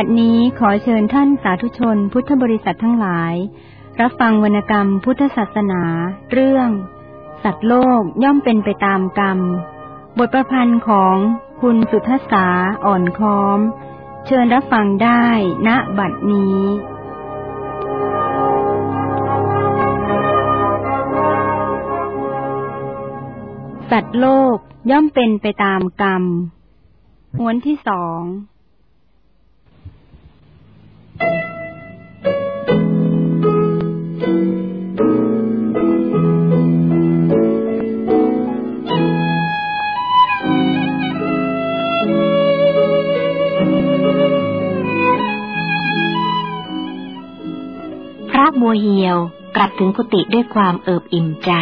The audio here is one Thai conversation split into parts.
บัดนี้ขอเชิญท่านสาธุชนพุทธบริษัททั้งหลาย รับฟังวรรณกรรมพุทธศาสนา เรื่อง สัตว์โลกย่อมเป็นไปตามกรรม บทประพันธ์ของคุณสุทธษาอ่อนค้อม เชิญรับฟังได้ณบัดนี้สัตว์โลกย่อมเป็นไปตามกรรมม้วนที่สอง บัวเหียวกลับถึงกุฏิด้วยความเอิบอิ่มใจ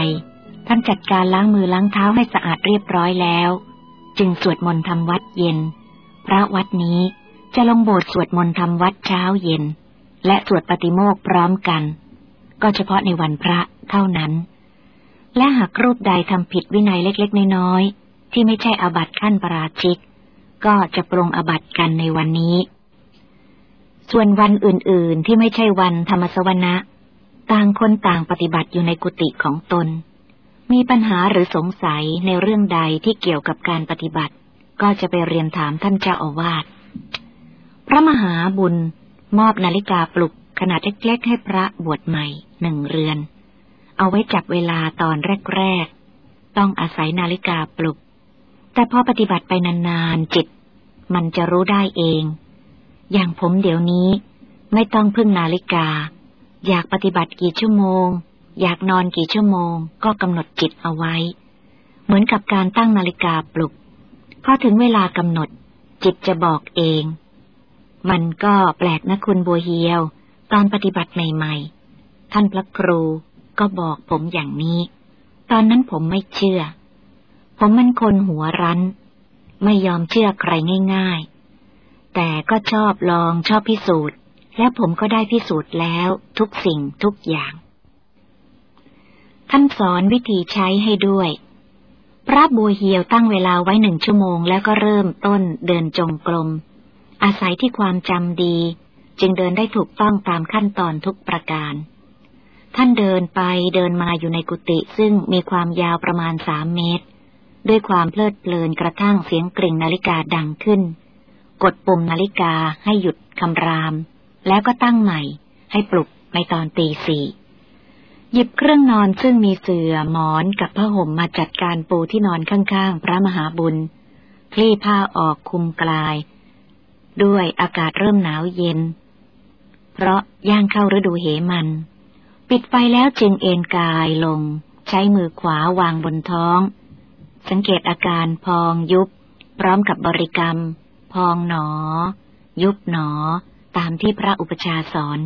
ท่านจัดการล้างมือล้างเท้าให้สะอาดเรียบร้อยแล้ว จึงสวดมนต์ทำวัดเย็น พระวัดนี้ จะลงโบสถ์สวดมนต์ทำวัดเช้าเย็น และสวดปฏิโมกพร้อมกัน ก็เฉพาะในวันพระเท่านั้น และหากรูปใดทำผิดวินัยเล็กๆ น้อยๆ ที่ไม่ใช่อาบัติขั้นปราชิก ก็จะปรงอาบัติกันในวันนี้ ส่วนวันอื่นๆที่ไม่ใช่วันธรรมสวนะต่างคนต่างปฏิบัติอยู่ในกุฏิของตน มีปัญหาหรือสงสัยในเรื่องใดที่เกี่ยวกับการปฏิบัติ ก็จะไปเรียนถามท่านเจ้าอาวาส พระมหาบุญ มอบนาฬิกาปลุกขนาดเล็กๆให้พระบวชใหม่หนึ่งเรือน เอาไว้จับเวลาตอนแรกๆ ต้องอาศัยนาฬิกาปลุก แต่พอปฏิบัติไปนานๆจิต มันจะรู้ได้เอง อย่างผมเดี๋ยวนี้ไม่ต้องพึ่งนาฬิกา อยากปฏิบัติกี่ชั่วโมง อยากนอนกี่ชั่วโมง ก็กำหนดจิตเอาไว้ เหมือนกับการตั้งนาฬิกาปลุก พอถึงเวลากำหนด จิตจะบอกเอง มันก็แปลกนะคุณบัวเฮียว ตอนปฏิบัติใหม่ๆ ท่านพระครูก็บอกผมอย่างนี้ ตอนนั้นผมไม่เชื่อ ผมมันคนหัวรั้น ไม่ยอมเชื่อใครง่ายๆ แต่ก็ชอบลองชอบพิสูจน์ และผมก็ได้พิสูจน์แล้วทุกสิ่งทุกอย่าง ท่านสอนวิธีใช้ให้ด้วย พระบัวเฮียวตั้งเวลาไว้หนึ่งชั่วโมงแล้วก็เริ่มต้นเดินจงกรม อาศัยที่ความจำดี จึงเดินได้ถูกต้องตามขั้นตอนทุกประการ ท่านเดินไปเดินมาอยู่ในกุฏิซึ่งมีความยาวประมาณสามเมตร ด้วยความเพลิดเพลินกระทั่งเสียงกริ่งนาฬิกาดังขึ้น กดปุ่มนาฬิกาให้หยุดคำราม แล้วก็ตั้งใหม่ ให้ปลุกในตอนตีสี่หยิบเครื่องนอนซึ่งมีเสื่อหมอนกับผ้าห่มมาจัดการปูที่นอนข้างๆ พระมหาบุญ คลี่ผ้าออกคุมกลาย ด้วยอากาศเริ่มหนาวเย็น เพราะย่างเข้าฤดูเหมัน ปิดไฟแล้วจึงเอนกายลง ใช้มือขวาวางบนท้อง สังเกตอาการพองยุบ พร้อมกับบริกรรม พองหนอ ยุบหนอ ตามที่พระอุปชาสอน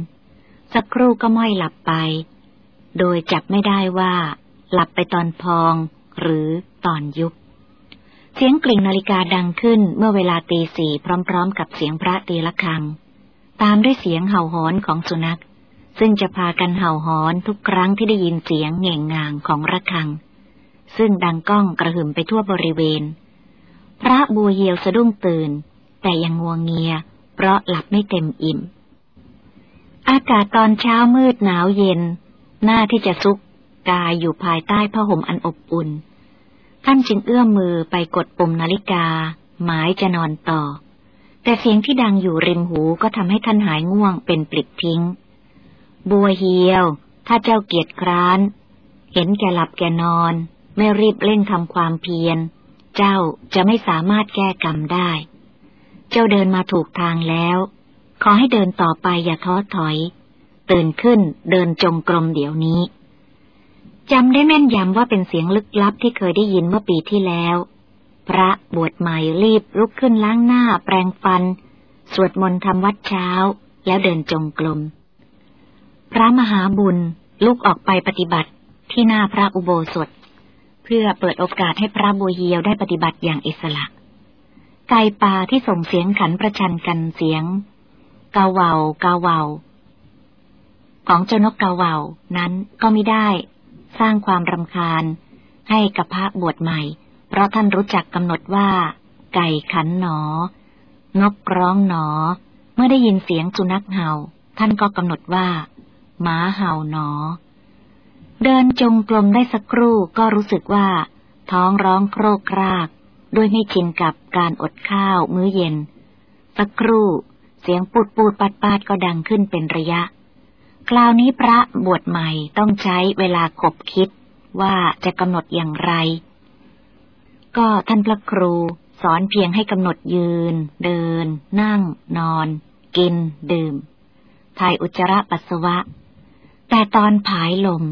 สักครู่ก็ม้อยหลับไป โดยจับไม่ได้ว่า หลับไปตอนพองหรือตอนยุบ เสียงกลิ่งนาฬิกาดังขึ้นเมื่อเวลาตีสี่พร้อมๆ กับเสียงพระตีละครัง ตามด้วยเสียงเห่าหอนของสุนัข ซึ่งจะพากันเห่าหอนทุกครั้งที่ได้ยินเสียงเง่งงางของระฆัง ซึ่งดังก้องกระหึ่มไปทั่วบริเวณ พระบัวเหียวสะดุ้งตื่น แต่ยังงวงเงีย เพราะหลับไม่เต็มอิ่ม อากาศตอนเช้ามืดหนาวเย็น หน้าที่จะซุกกายอยู่ภายใต้ผ้าห่มอันอบอุ่น ท่านจึงเอื้อมมือไปกดปุ่มนาฬิกา หมายจะนอนต่อ แต่เสียงที่ดังอยู่ริมหูก็ทำให้ท่านหายง่วงเป็นปลิดทิ้ง บัวเหียว ถ้าเจ้าเกียรติคร้าน เห็นแกหลับแกนอน ไม่รีบเร่งทำความเพียร เจ้าจะไม่สามารถแก้กรรมได้ เจ้าเดินมาถูกทางแล้ว ขอให้เดินต่อไปอย่าท้อถอย ตื่นขึ้นเดินจงกรมเดี๋ยวนี้ จำได้แม่นยำว่าเป็นเสียงลึกลับที่เคยได้ยินเมื่อปีที่แล้ว พระบวชใหม่รีบลุกขึ้นล้างหน้าแปรงฟัน สวดมนต์ทำวัดเช้า แล้วเดินจงกรมพระมหาบุญลุกออกไปปฏิบัติที่หน้าพระอุโบสถ เพื่อเปิดโอกาสให้พระบัวเฮียวได้ปฏิบัติอย่างอิสระ ไก่ป่าที่ส่งเสียงขันประชันกันเสียง กาเวากาเวาของเจ้านกกาเวานั้นก็ไม่ได้ สร้างความรำคาญ ให้กับพระบวชใหม่ เพราะท่านรู้จักกำหนดว่า ไก่ขันหนอ นกร้องหนอ เมื่อได้ยินเสียงสุนัขเห่า ท่านก็กำหนดว่าหมาเห่าหนอ เดินจงกรมได้สักครู่ก็รู้สึกว่า ท้องร้องโครกครากด้วยไม่ชินกับการอดข้าวมื้อเย็น สักครู่ เสียงปูดปูดปัดปาดก็ดังขึ้นเป็นระยะ คราวนี้พระบวชใหม่ต้องใช้เวลาขบคิดว่าจะกำหนดอย่างไร ก็ท่านพระครูสอนเพียงให้กำหนดยืน เดิน นั่ง นอน กิน ดื่มถ่ายอุจจาระปัสสาวะ แต่ตอนผายลม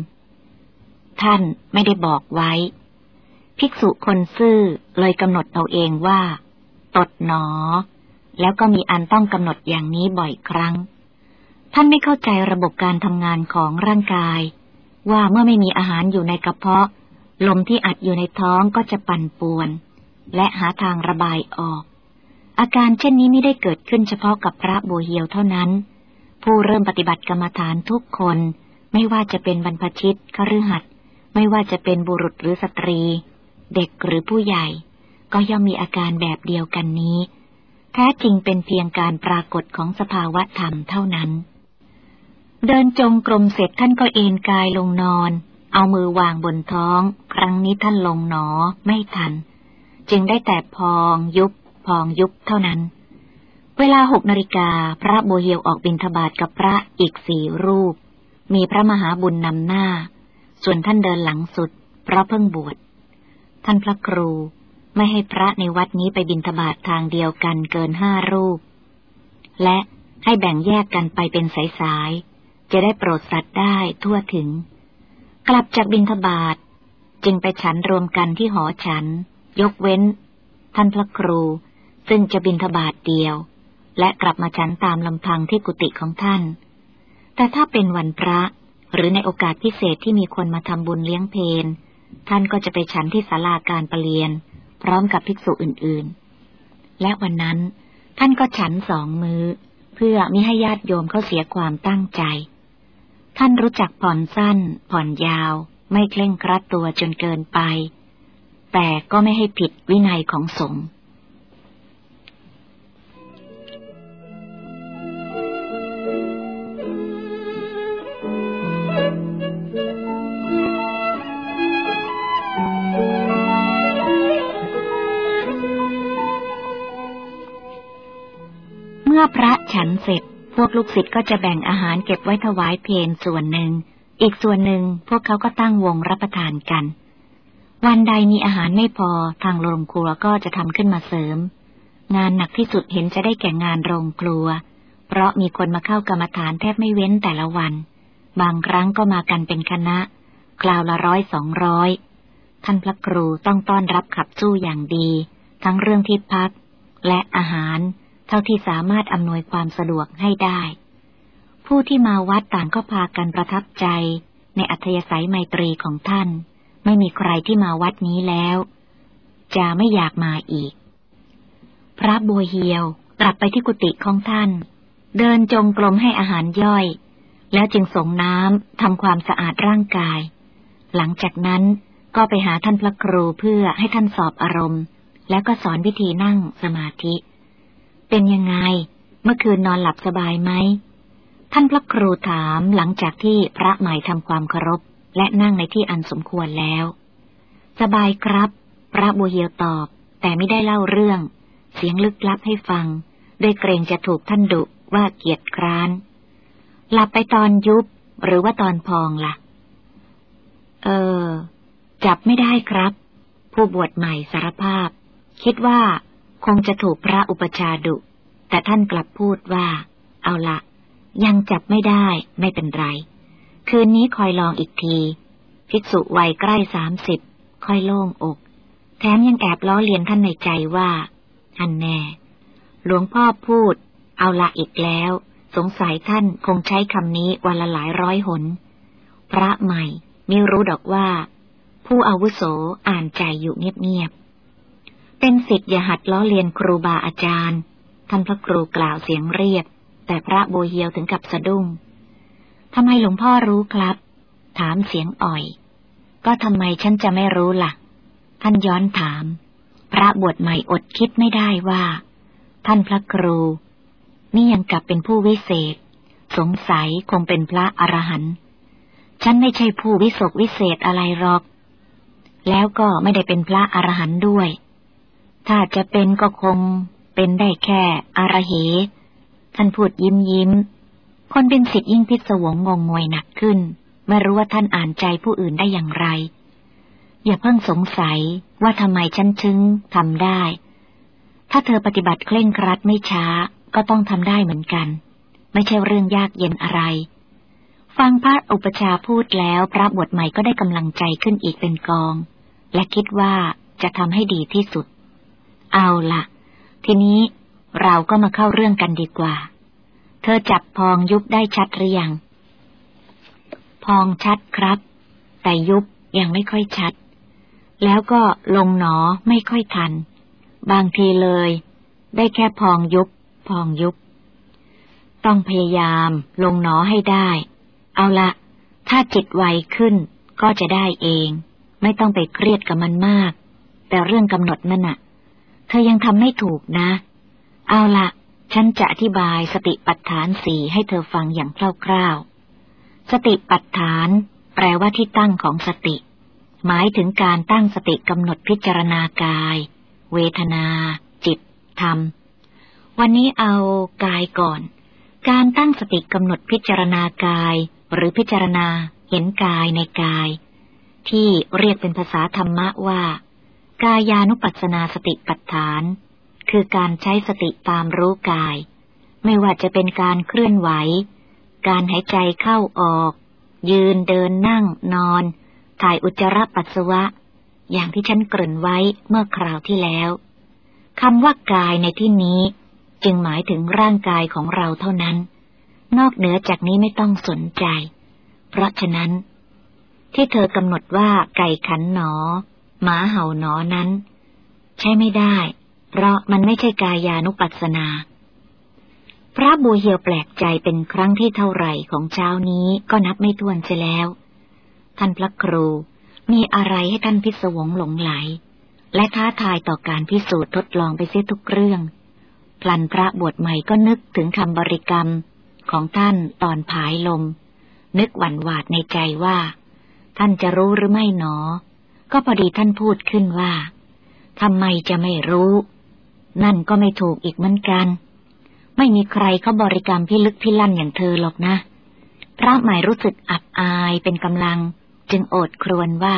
ท่านไม่ได้บอกไว้ ภิกษุคนซื่อเลยกำหนดเอาเองว่า ตดหนอ แล้วก็มีอันต้องกำหนดอย่างนี้บ่อยครั้ง ท่านไม่เข้าใจระบบการทำงานของร่างกาย ว่าเมื่อไม่มีอาหารอยู่ในกระเพาะ ลมที่อัดอยู่ในท้องก็จะปั่นป่วน และหาทางระบายออก อาการเช่นนี้ไม่ได้เกิดขึ้นเฉพาะกับพระโบเฮียวเท่านั้น ผู้เริ่มปฏิบัติกรรมฐานทุกคน ไม่ว่าจะเป็นบรรพชิตคฤหัสถ์ไม่ว่าจะเป็นบุรุษหรือสตรี เด็กหรือผู้ใหญ่ ก็ย่อมมีอาการแบบเดียวกันนี้ แท้จริงเป็นเพียงการปรากฏของสภาวะธรรมเท่านั้น เดินจงกรมเสร็จท่านก็เอนกายลงนอน เอามือวางบนท้อง ครั้งนี้ท่านลงหนอไม่ทัน จึงได้แต่พองยุบ พองยุบเท่านั้น เวลาหกนาฬิกาพระโบเฮียวออกบิณฑบาตกับพระอีกสี่รูป มีพระมหาบุญนำหน้า ส่วนท่านเดินหลังสุด เพราะเพิ่งบวช ท่านพระครูไม่ให้พระในวัดนี้ไปบิณฑบาตทางเดียวกันเกินห้ารูป และให้แบ่งแยกกันไปเป็นสายๆ จะได้โปรดสัตว์ได้ทั่วถึง กลับจากบิณฑบาตจึงไปฉันรวมกันที่หอฉัน ยกเว้น ท่านพระครู ซึ่งจะบิณฑบาตเดียว และกลับมาฉันตามลำพังที่กุฏิของท่าน แต่ถ้าเป็นวันพระหรือในโอกาสพิเศษที่มีคนมาทำบุญเลี้ยงเพนท่านก็จะไปฉันที่ศาลาการประเรียน พร้อมกับภิกษุอื่นๆ และวันนั้น ท่านก็ฉันสองมือเพื่อมิให้ญาติโยมเขาเสียความตั้งใจ ท่านรู้จักผ่อนสั้น ผ่อนยาว ไม่เคร่งครัดตัวจนเกินไป แต่ก็ไม่ให้ผิดวินัยของสงฆ์เมื่อพระฉันเสร็จ พวกลูกศิษย์ก็จะแบ่งอาหารเก็บไว้ถวายเพนส่วนหนึ่ง อีกส่วนหนึ่งพวกเขาก็ตั้งวงรับประทานกัน วันใดมีอาหารไม่พอทางโรงครัวก็จะทำขึ้นมาเสริม งานหนักที่สุดเห็นจะได้แก่งานโรงครัว เพราะมีคนมาเข้ากรรมฐานแทบไม่เว้นแต่ละวัน บางครั้งก็มากันเป็นคณะ คราวละร้อยสองร้อยท่านพระครูต้องต้อนรับขับสู้อย่างดี ทั้งเรื่องที่พักและอาหาร เท่าที่สามารถอำนวยความสะดวกให้ได้ ผู้ที่มาวัดต่างก็พากันประทับใจ ในอัธยาศัยไมตรีของท่าน ไม่มีใครที่มาวัดนี้แล้ว จะไม่อยากมาอีก พระบัวเฮียวกลับไปที่กุฏิของท่าน เดินจงกรมให้อาหารย่อย แล้วจึงส่งน้ำทำความสะอาดร่างกาย หลังจากนั้นก็ไปหาท่านพระครูเพื่อให้ท่านสอบอารมณ์ แล้วก็สอนวิธีนั่งสมาธิ เป็นยังไง เมื่อคืนนอนหลับสบายไหม ท่านพระครูถามหลังจากที่พระใหม่ทำความเคารพ และนั่งในที่อันสมควรแล้ว สบายครับ พระบุเฮียวตอบ แต่ไม่ได้เล่าเรื่อง เสียงลึกลับให้ฟัง ด้วยเกรงจะถูกท่านดุว่าเกียจคร้าน หลับไปตอนยุบหรือว่าตอนพองละ่ะ เออ จับไม่ได้ครับ ผู้บวชใหม่สารภาพ คิดว่า คงจะถูกพระอุปชาดุ แต่ท่านกลับพูดว่า เอาละยังจับไม่ได้ไม่เป็นไร คืนนี้คอยลองอีกที ภิกษุวัยใกล้สามสิบค่อยโล่งอก แถมยังแอบล้อเลียนท่านในใจว่าอันแน่ หลวงพ่อพูด เอาละอีกแล้ว สงสัยท่านคงใช้คำนี้วันละหลายร้อยหน พระใหม่ไม่รู้ดอกว่า ผู้อาวุโสอ่านใจอยู่เงียบๆ เป็นสิทธิ์อย่าหัดล้อเลียนครูบาอาจารย์ ท่านพระครูกล่าวเสียงเรียบ แต่พระโบเฮียวถึงกับสะดุ้งทำไมหลวงพ่อรู้ครับ ถามเสียงอ่อย ก็ทำไมฉันจะไม่รู้ละ่ะ ท่านย้อนถาม พระบวชใหม่อดคิดไม่ได้ว่า ท่านพระครู นี่ยังกลับเป็นผู้วิเศษ สงสัยคงเป็นพระอรหันต์ฉันไม่ใช่ผู้วิศกวิเศษอะไรหรอก แล้วก็ไม่ได้เป็นพระอรหันต์ด้วย ถ้าจะเป็นก็คงเป็นได้แค่อรเหท่านพูดยิ้มยิ้ม คนเป็นสิทธิ์ยิ่งพิศวงงงงวยหนักขึ้น ไม่รู้ว่าท่านอ่านใจผู้อื่นได้อย่างไร อย่าเพิ่งสงสัยว่าทำไมฉันชึงทำได้ ถ้าเธอปฏิบัติเคร่งครัดไม่ช้าก็ต้องทำได้เหมือนกัน ไม่ใช่เรื่องยากเย็นอะไร ฟังพระอุปชาพูดแล้วพระบวชใหม่ก็ได้กำลังใจขึ้นอีกเป็นกอง และคิดว่าจะทำให้ดีที่สุด เอาละทีนี้เราก็มาเข้าเรื่องกันดีกว่า เธอจับพองยุบได้ชัดหรือยัง พองชัดครับ แต่ยุบยังไม่ค่อยชัด แล้วก็ลงหนอไม่ค่อยทัน บางทีเลย ได้แค่พองยุบ พองยุบ ต้องพยายามลงหนอให้ได้ เอาละถ้าจิตไวขึ้นก็จะได้เอง ไม่ต้องไปเครียดกับมันมาก แต่เรื่องกำหนดนั่นน่ะ เธอยังทำไม่ถูกนะ เอาละฉันจะอธิบายสติปัฏฐานสี่ให้เธอฟังอย่างคร่าวๆ สติปัฏฐาน แปลว่าที่ตั้งของสติ หมายถึงการตั้งสติกำหนดพิจารณากาย เวทนา จิต ธรรม วันนี้เอากายก่อน การตั้งสติกำหนดพิจารณากาย หรือพิจารณาเห็นกายในกาย ที่เรียกเป็นภาษาธรรมะว่า กายานุปัสสนาสติปัฏฐาน คือการใช้สติตามรู้กาย ไม่ว่าจะเป็นการเคลื่อนไหว การหายใจเข้าออก ยืนเดินนั่งนอน ถ่ายอุจจาระปัสสาวะ อย่างที่ฉันเกริ่นไว้เมื่อคราวที่แล้วคำว่ากายในที่นี้ จึงหมายถึงร่างกายของเราเท่านั้น นอกเหนือจากนี้ไม่ต้องสนใจ เพราะฉะนั้น ที่เธอกำหนดว่าไก่ขันหนอ หมาเห่าหนอนั้น ใช่ไม่ได้ เพราะมันไม่ใช่กายานุปัสสนา พระบูเฮียวแปลกใจเป็นครั้งที่เท่าไหร่ของเช้านี้ก็นับไม่ถ้วนเสียแล้ว ท่านพระครูมีอะไรให้ท่านพิศวงหลงไหล และท้าทายต่อการพิสูจน์ทดลองไปเสียทุกเรื่อง พลันพระบวชใหม่ก็นึกถึงคำบริกรรมของท่านตอนผายลม นึกหวั่นหวาดในใจว่า ท่านจะรู้หรือไม่หนอ ก็พอดีท่านพูดขึ้นว่าทำไมจะไม่รู้ นั่นก็ไม่ถูกอีกเหมือนกัน ไม่มีใครเขาบริกรรมพิลึกพิลั่นอย่างเธอหรอกนะ พระหม่รู้สึกอับอายเป็นกำลัง จึงโอดครวญว่า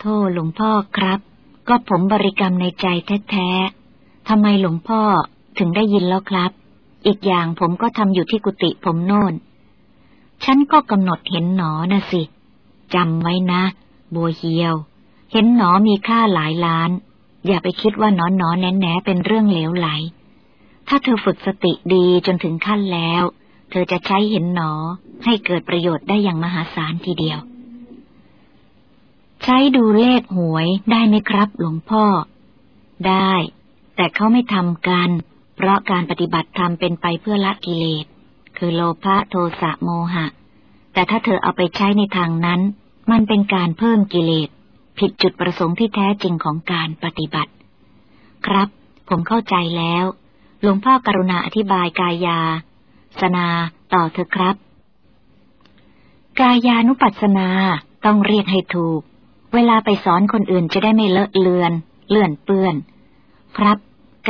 โทษหลวงพ่อครับ ก็ผมบริกรรมในใจแท้ทำไมหลวงพ่อถึงได้ยินแล้วครับ อีกอย่างผมก็ทำอยู่ที่กุฏิผมโน่น ฉันก็กำหนดเห็นหนอนะสิจำไว้นะ บัวเฮียว เห็นหนอมีค่าหลายล้าน อย่าไปคิดว่าหนอนหนอแน่แน่เป็นเรื่องเหลวไหล ถ้าเธอฝึกสติดีจนถึงขั้นแล้ว เธอจะใช้เห็นหนอให้เกิดประโยชน์ได้อย่างมหาศาลทีเดียว ใช้ดูเลขหวยได้ไหมครับหลวงพ่อ ได้ แต่เขาไม่ทำกัน เพราะการปฏิบัติธรรมเป็นไปเพื่อละกิเลส คือโลภะโทสะโมหะ แต่ถ้าเธอเอาไปใช้ในทางนั้น มันเป็นการเพิ่มกิเลส ผิดจุดประสงค์ที่แท้จริงของการปฏิบัติ ครับ ผมเข้าใจแล้ว หลวงพ่อกรุณาอธิบายกายา สนาต่อเถอะครับ กายานุปัสสนาต้องเรียกให้ถูก เวลาไปสอนคนอื่นจะได้ไม่เลอะเลือน เลื่อนเปื้อน ครับ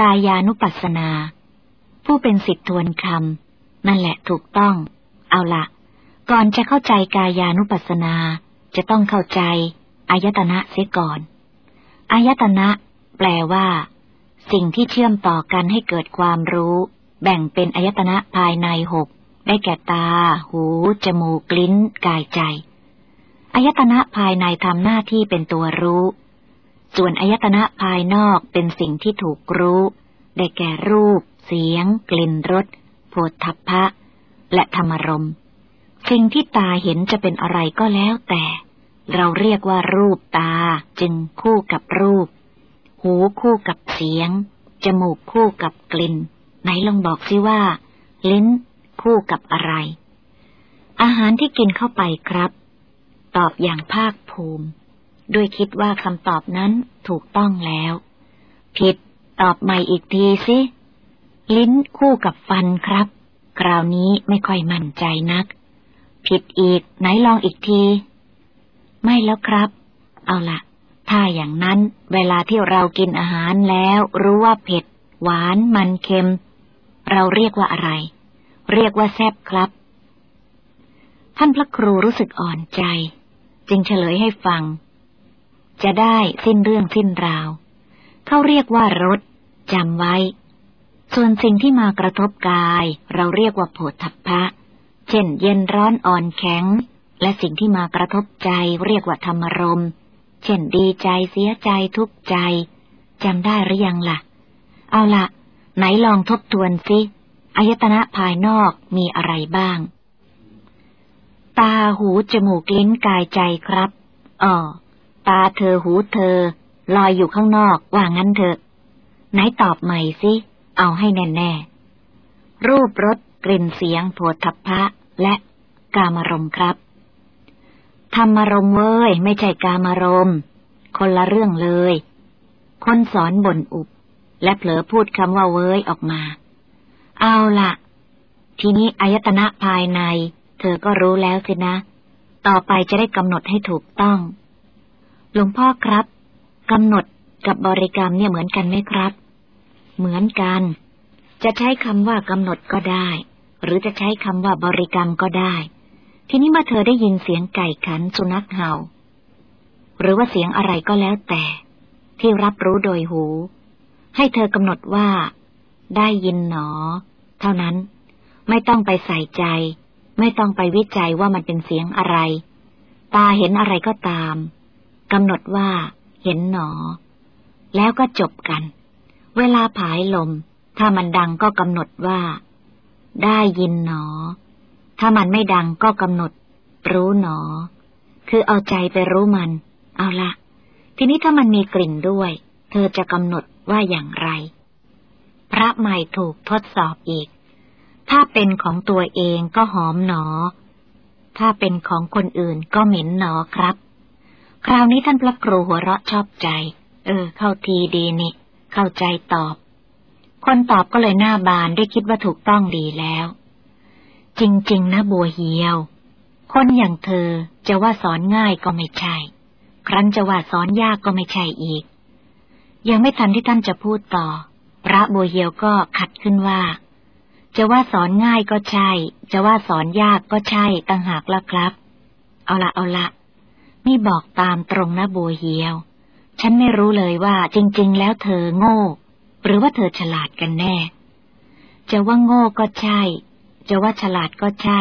กายานุปัสสนา ผู้เป็นสิทธทวนคำนั่นแหละถูกต้อง เอาละก่อนจะเข้าใจกายานุปัสสนา จะต้องเข้าใจอายตนะเสียก่อน อายตนะ แปลว่า สิ่งที่เชื่อมต่อกันให้เกิดความรู้ แบ่งเป็นอายตนะภายในหกได้แก่ตา หู จมูก ลิ้น กายใจอายตนะภายในทำหน้าที่เป็นตัวรู้ ส่วนอายตนะภายนอกเป็นสิ่งที่ถูกรู้ ได้แก่รูป เสียง กลิ่นรสโผฏฐัพพะ และธรรมรม สิ่งที่ตาเห็นจะเป็นอะไรก็แล้วแต่ เราเรียกว่ารูปตาจึงคู่กับรูป หูคู่กับเสียง จมูกคู่กับกลิ่น ไหนลองบอกสิว่า ลิ้นคู่กับอะไร อาหารที่กินเข้าไปครับ ตอบอย่างภาคภูมิ ด้วยคิดว่าคำตอบนั้นถูกต้องแล้ว ผิดตอบใหม่อีกทีสิลิ้นคู่กับฟันครับ คราวนี้ไม่ค่อยมั่นใจนัก ผิดอีก ไหนลองอีกที ไม่แล้วครับ เอาละถ้าอย่างนั้นเวลาที่เรากินอาหารแล้วรู้ว่าเผ็ด หวานมันเค็ม เราเรียกว่าอะไร เรียกว่าแซบครับ ท่านพระครูรู้สึกอ่อนใจ จึงเฉลยให้ฟัง จะได้สิ้นเรื่องสิ้นราว เขาเรียกว่ารสจำไว้ ส่วนสิ่งที่มากระทบกาย เราเรียกว่าโผฏฐัพพะ เช่น เย็นร้อนอ่อนแข็ง และสิ่งที่มากระทบใจเรียกว่าธรรมรม เช่นดีใจเสียใจทุกใจจำได้หรือยังละ่ะ เอาละไหนลองทบทวนสิอายตนะภายนอกมีอะไรบ้าง ตาหูจมูกลิ้นกายใจครับอ๋อตาเธอหูเธอ ลอยอยู่ข้างนอกว่างั้นเถอะ ไหนตอบใหม่สิ เอาให้แน่ ๆ รูปรสกลิ่นเสียงโผฏฐัพพะ และกามารมครับ ธรรมารมเว้ย ไม่ใช่กามารม คนละเรื่องเลย คนสอนบ่นอุบ และเผลอพูดคำว่าเว้ยออกมา เอาละทีนี้อายตนะภายใน เธอก็รู้แล้วสินะ ต่อไปจะได้กำหนดให้ถูกต้อง หลวงพ่อครับกำหนดกับบริกรรมเนี่ยเหมือนกันไหมครับ เหมือนกัน จะใช้คำว่ากำหนดก็ได้ หรือจะใช้คำว่าบริกรรมก็ได้ ทีนี้เมื่อเธอได้ยินเสียงไก่ขันสุนัขเห่า หรือว่าเสียงอะไรก็แล้วแต่ ที่รับรู้โดยหู ให้เธอกำหนดว่า ได้ยินหนอ เท่านั้น ไม่ต้องไปใส่ใจ ไม่ต้องไปวิจัยว่ามันเป็นเสียงอะไร ตาเห็นอะไรก็ตามกำหนดว่า เห็นหนอ แล้วก็จบกัน เวลาผายลม ถ้ามันดังก็กำหนดว่า ได้ยินหนอ ถ้ามันไม่ดังก็กำหนด รู้หนอ คือเอาใจไปรู้มัน เอาละ ทีนี้ถ้ามันมีกลิ่นด้วย เธอจะกำหนดว่าอย่างไร พระใหม่ถูกทดสอบอีก ถ้าเป็นของตัวเองก็หอมหนอ ถ้าเป็นของคนอื่นก็เหม็นหนอครับ คราวนี้ท่านพระครูหัวเราะชอบใจ เออ เข้าทีดีนี่ เข้าใจตอบ คนตอบก็เลยหน้าบานได้คิดว่าถูกต้องดีแล้ว จริง ๆ นะบัวเหียว คนอย่างเธอจะว่าสอนง่ายก็ไม่ใช่ ครั้นจะว่าสอนยากก็ไม่ใช่อีก ยังไม่ทันที่ท่านจะพูดต่อ พระบัวเหียวก็ขัดขึ้นว่า จะว่าสอนง่ายก็ใช่ จะว่าสอนยากก็ใช่ต่างหากละครับ เอาละเอาละนี่บอกตามตรงนะบัวเหียว ฉันไม่รู้เลยว่าจริง ๆ แล้วเธอโง่ หรือว่าเธอฉลาดกันแน่ จะว่าโง่ก็ใช่ จะว่าฉลาดก็ใช่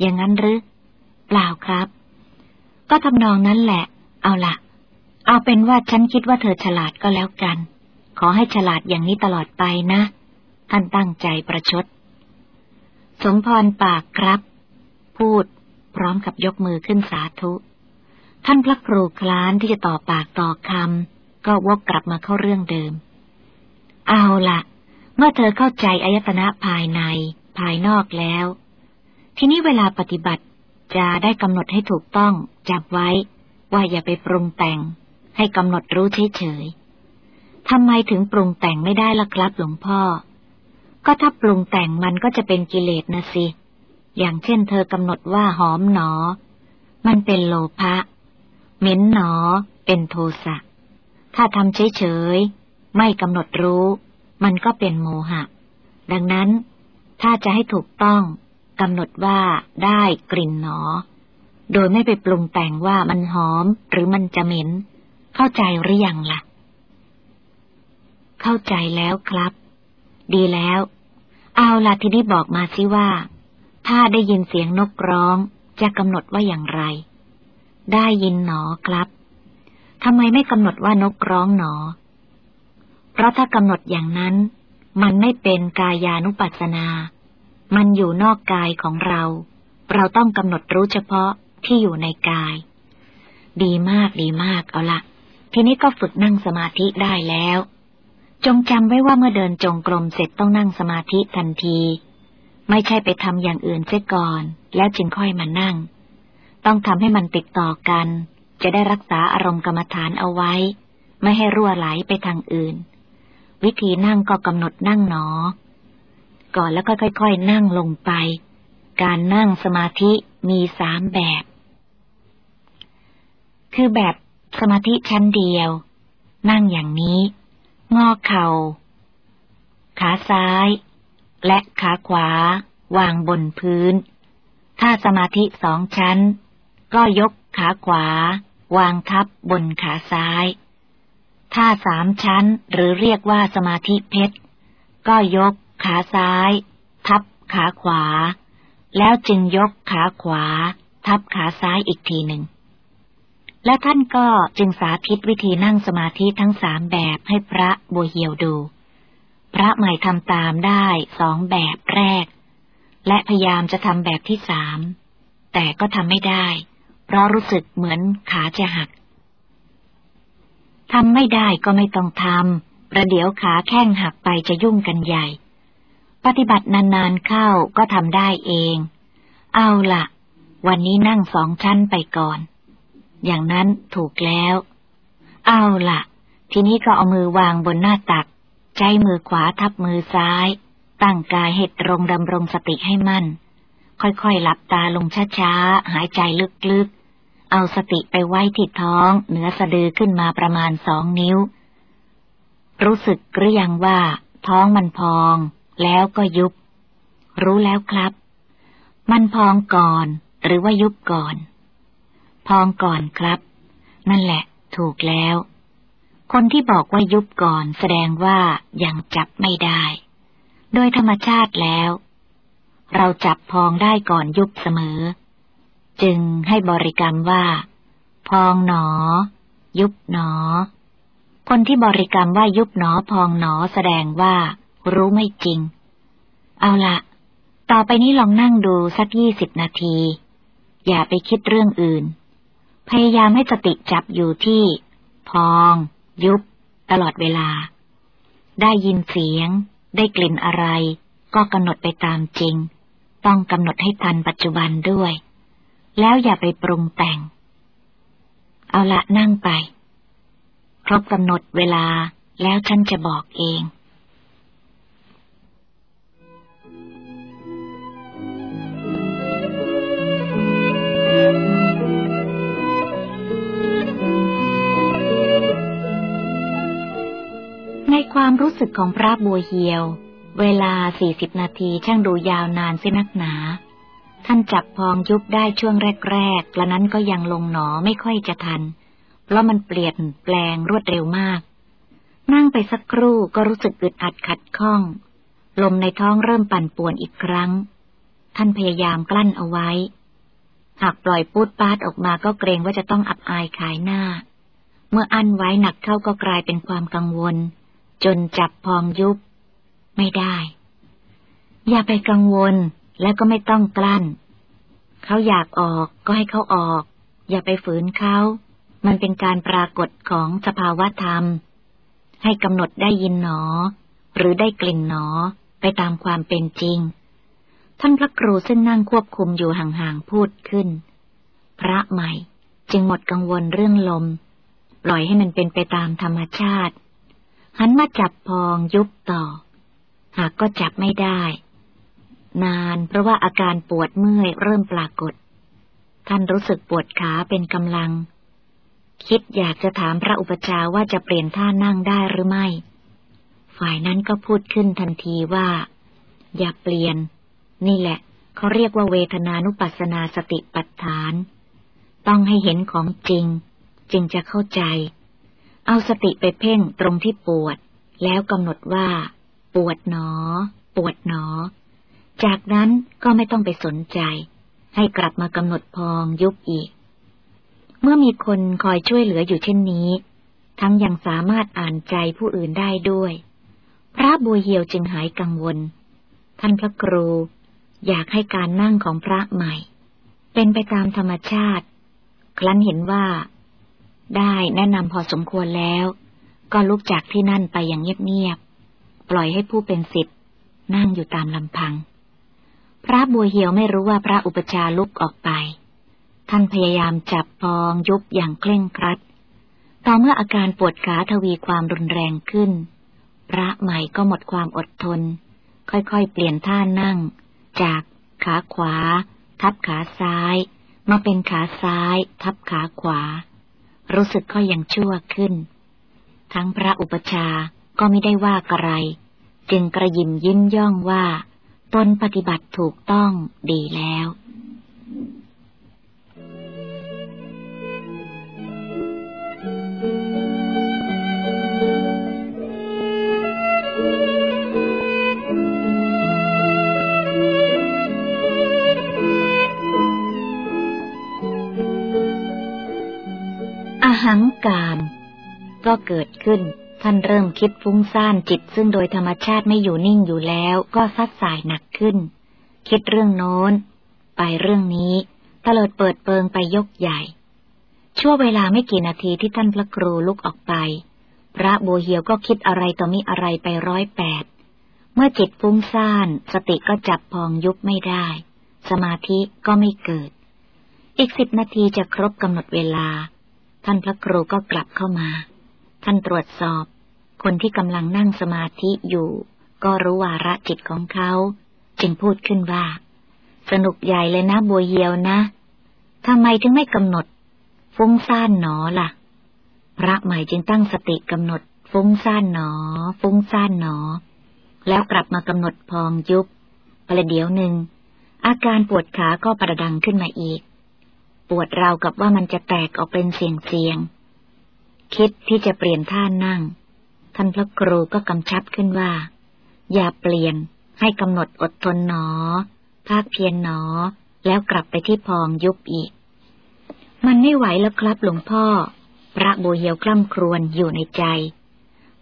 อย่างนั้นหรือ เปล่าครับ ก็ทำนองนั้นแหละ เอาละเอาเป็นว่าฉันคิดว่าเธอฉลาดก็แล้วกัน ขอให้ฉลาดอย่างนี้ตลอดไปนะ ท่านตั้งใจประชด สมพรปากครับ พูด พร้อมกับยกมือขึ้นสาธุ ท่านพระครูคลานที่จะต่อปากต่อคำก็วกกลับมาเข้าเรื่องเดิม เอาละเมื่อเธอเข้าใจอายตนะภายใน ภายนอกแล้ว ทีนี้เวลาปฏิบัติจะได้กำหนดให้ถูกต้องจับไว้ ว่าอย่าไปปรุงแต่ง ให้กำหนดรู้เฉยๆทำไมถึงปรุงแต่งไม่ได้ล่ะครับหลวงพ่อ ก็ถ้าปรุงแต่งมันก็จะเป็นกิเลสนะสิ อย่างเช่นเธอกำหนดว่าหอมหนอ มันเป็นโลภะเหม็นหนอ เป็นโทสะถ้าทำเฉย ไม่กำหนดรู้ มันก็เป็นโมหะ ดังนั้น ถ้าจะให้ถูกต้องกำหนดว่าได้กลิ่นหนอ โดยไม่ไปปรุงแต่งว่ามันหอมหรือมันจะเหม็น เข้าใจหรือยังละ่ะ เข้าใจแล้วครับ ดีแล้ว เอาละทีนี้บอกมาสิว่า ถ้าได้ยินเสียงนกร้องจะกำหนดว่าอย่างไร ได้ยินหนอครับทำไมไม่กำหนดว่านกร้องหนอ เพราะถ้ากำหนดอย่างนั้น มันไม่เป็นกายานุปัสสนา มันอยู่นอกกายของเรา เราต้องกำหนดรู้เฉพาะที่อยู่ในกาย ดีมากดีมากเอาละทีนี้ก็ฝึกนั่งสมาธิได้แล้ว จงจำไว้ว่าเมื่อเดินจงกรมเสร็จต้องนั่งสมาธิทันที ไม่ใช่ไปทำอย่างอื่นเสียก่อน แล้วจึงค่อยมานั่ง ต้องทำให้มันติดต่อกัน จะได้รักษาอารมณ์กรรมฐานเอาไว้ ไม่ให้รั่วไหลไปทางอื่น วิธีนั่งก็กำหนดนั่งหนอ ก่อนแล้วก็ค่อยๆ นั่งลงไป การนั่งสมาธิมีสามแบบ คือแบบสมาธิชั้นเดียว นั่งอย่างนี้ งอเข่า ขาซ้าย และขาขวา วางบนพื้น ถ้าสมาธิสองชั้น ก็ยกขาขวา วางทับบนขาซ้าย ถ้าสามชั้นหรือเรียกว่าสมาธิเพชร ก็ยกขาซ้าย ทับขาขวา แล้วจึงยกขาขวา ทับขาซ้ายอีกทีหนึ่ง และท่านก็จึงสาธิตวิธีนั่งสมาธิทั้งสามแบบให้พระบัวเหียวดู พระใหม่ทำตามได้สองแบบแรก และพยายามจะทำแบบที่สาม แต่ก็ทำไม่ได้ เพราะรู้สึกเหมือนขาจะหัก ทำไม่ได้ก็ไม่ต้องทำประเดี๋ยวขาแข้งหักไปจะยุ่งกันใหญ่ ปฏิบัตินานๆเข้าก็ทำได้เอง เอาละวันนี้นั่งสองชั้นไปก่อน อย่างนั้นถูกแล้ว เอาละทีนี้ก็เอามือวางบนหน้าตัก ใช้มือขวาทับมือซ้าย ตั้งกายเหตุตรงดำรงสติให้มั่น ค่อยๆหลับตาลงช้าๆ หายใจลึกๆ เอาสติไปไว้ที่ท้อง เหนือสะดือขึ้นมาประมาณสองนิ้ว รู้สึกหรือยังว่า ท้องมันพอง แล้วก็ยุบ รู้แล้วครับ มันพองก่อน หรือว่ายุบก่อน พองก่อนครับ นั่นแหละ ถูกแล้ว คนที่บอกว่ายุบก่อนแสดงว่ายังจับไม่ได้ โดยธรรมชาติแล้ว เราจับพองได้ก่อนยุบเสมอ จึงให้บริกรรมว่า พองหนอ ยุบหนอ คนที่บริกรรมว่ายุบหนอพองหนอแสดงว่า รู้ไม่จริง เอาละต่อไปนี้ลองนั่งดูสักยี่สิบนาที อย่าไปคิดเรื่องอื่น พยายามให้สติจับอยู่ที่ พอง ยุบ ตลอดเวลา ได้ยินเสียง ได้กลิ่นอะไร ก็กำหนดไปตามจริง ต้องกำหนดให้ทันปัจจุบันด้วย แล้วอย่าไปปรุงแต่ง เอาละนั่งไป ครบกำหนดเวลาแล้วฉันจะบอกเองในความรู้สึกของพระบัวเหียว เวลาสี่สิบนาทีช่างดูยาวนานเส้นักหนา ท่านจับพองยุบได้ช่วงแรกๆและนั้นก็ยังลงหนอไม่ค่อยจะทัน เพราะมันเปลี่ยนแปลงรวดเร็วมาก นั่งไปสักครู่ก็รู้สึกอึดอัดขัดข้อง ลมในท้องเริ่มปั่นป่วนอีกครั้ง ท่านพยายามกลั้นเอาไว้ หากปล่อยปูดปาดออกมาก็เกรงว่าจะต้องอับอายขายหน้า เมื่ออั้นไว้หนักเข้าก็กลายเป็นความกังวล จนจับพองยุบ ไม่ได้ อย่าไปกังวล และก็ไม่ต้องกลั้น เขาอยากออกก็ให้เขาออก อย่าไปฝืนเขา มันเป็นการปรากฏของสภาวะธรรม ให้กำหนดได้ยินหนอ หรือได้กลิ่นหนอไปตามความเป็นจริง ท่านพระครูซึ่งนั่งควบคุมอยู่ห่างๆพูดขึ้น พระใหม่จึงหมดกังวลเรื่องลม ปล่อยให้มันเป็นไปตามธรรมชาติ หันมาจับพองยุบต่อ หากก็จับไม่ได้ นานเพราะว่าอาการปวดเมื่อยเริ่มปรากฏ ท่านรู้สึกปวดขาเป็นกำลัง คิดอยากจะถามพระอุปชาว่าจะเปลี่ยนท่านั่งได้หรือไม่ ฝ่ายนั้นก็พูดขึ้นทันทีว่า อย่าเปลี่ยน นี่แหละ เขาเรียกว่าเวทนานุปัสนาสติปัฏฐาน ต้องให้เห็นของจริง จึงจะเข้าใจ เอาสติไปเพ่งตรงที่ปวด แล้วกำหนดว่า ปวดหนอ ปวดหนอ จากนั้นก็ไม่ต้องไปสนใจ ให้กลับมากำหนดพองยุบอีก เมื่อมีคนคอยช่วยเหลืออยู่เช่นนี้ ทั้งยังสามารถอ่านใจผู้อื่นได้ด้วย พระบัวเหียวจึงหายกังวล ท่านพระครูอยากให้การนั่งของพระใหม่ เป็นไปตามธรรมชาติ ครั้นเห็นว่า ได้แนะนำพอสมควรแล้ว ก็ลุกจากที่นั่นไปอย่างเงียบๆปล่อยให้ผู้เป็นสิทธิ์นั่งอยู่ตามลำพัง พระบัวเหียวไม่รู้ว่าพระอุปชาลุกออกไป ท่านพยายามจับปองยุบอย่างเคร่งครัด ต่อเมื่ออาการปวดขาทวีความรุนแรงขึ้น พระใหม่ก็หมดความอดทน ค่อยๆ เปลี่ยนท่านั่ง จากขาขวา ทับขาซ้าย มาเป็นขาซ้าย ทับขาขวา รู้สึกก็ยังชั่วขึ้น ทั้งพระอุปชาก็ไม่ได้ว่ากระไร จึงกระยิมยิ้มย่องว่า ตนปฏิบัติถูกต้องดีแล้ว อหังการก็เกิดขึ้น ท่านเริ่มคิดฟุ้งซ่านจิตซึ่งโดยธรรมชาติไม่อยู่นิ่งอยู่แล้ว ก็ซัดสายหนักขึ้น คิดเรื่องโน้น ไปเรื่องนี้ตลอดเปิดเปิงไปยกใหญ่ ชั่วเวลาไม่กี่นาทีที่ท่านพระครูลุกออกไป พระบัวเหียวก็คิดอะไรต่อมีอะไรไปร้อยแปด เมื่อจิตฟุ้งซ่าน สติก็จับพองยุบไม่ได้ สมาธิก็ไม่เกิด อีกสิบนาทีจะครบกำหนดเวลา ท่านพระครูก็กลับเข้ามา ท่านตรวจสอบ คนที่กำลังนั่งสมาธิอยู่ ก็รู้วาระจิตของเขา จึงพูดขึ้นว่า สนุกใหญ่เลยนะบัวเยียวนะทำไมถึงไม่กำหนด ฟุ้งซ่านหนอละ่ะ พระใหม่จึงตั้งสติกำหนด ฟุ้งซ่านหนอ ฟุ้งซ่านหนอ แล้วกลับมากำหนดพองยุบประเดี๋ยวหนึ่งอาการปวดขาก็ประดังขึ้นมาอีก ปวดราวกับว่ามันจะแตกออกเป็นเสียงเสียง คิดที่จะเปลี่ยนท่านั่ง ท่านพระครูก็กำชับขึ้นว่า อย่าเปลี่ยนให้กำหนดอดทนหนอ ภาคเพียรหนอ แล้วกลับไปที่พองยุบอีก มันไม่ไหวแล้วครับหลวงพ่อ พระบูเหียวกล้ำครวนอยู่ในใจ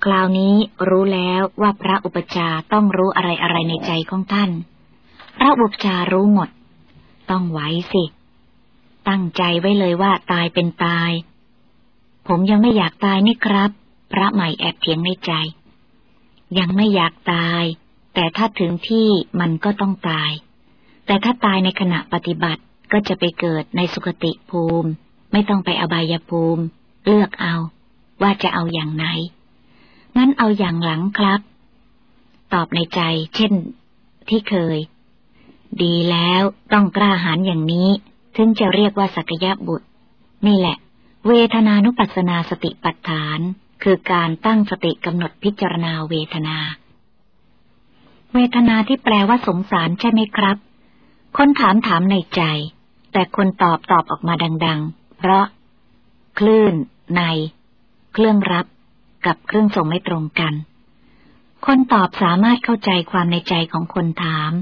คราวนี้รู้แล้วว่าพระอุปชาต้องรู้อะไรอะไรในใจของท่าน พระอุปชารู้หมด ต้องไหวสิ ตั้งใจไว้เลยว่าตายเป็นตาย ผมยังไม่อยากตายนี่ครับ พระใหม่แอบเถียงในใจ ยังไม่อยากตาย แต่ถ้าถึงที่มันก็ต้องตาย แต่ถ้าตายในขณะปฏิบัติก็จะไปเกิดในสุคติภูมิ ไม่ต้องไปอบายภูมิ เลือกเอา ว่าจะเอาอย่างไหน งั้นเอาอย่างหลังครับ ตอบในใจ เช่น ที่เคย ดีแล้วต้องกล้าหาญอย่างนี้ ถึงจะเรียกว่าสักยะบุตร นี่แหละ เวทนานุปัสนาสติปัฏฐาน คือการตั้งสติกำหนดพิจารณาเวทนา เวทนาที่แปลว่าสงสารใช่ไหมครับ คนถามถามในใจ แต่คนตอบตอบออกมาดัง ๆ เพราะ คลื่น ใน เครื่องรับกับเครื่องส่งไม่ตรงกัน คนตอบสามารถเข้าใจความในใจของคนถาม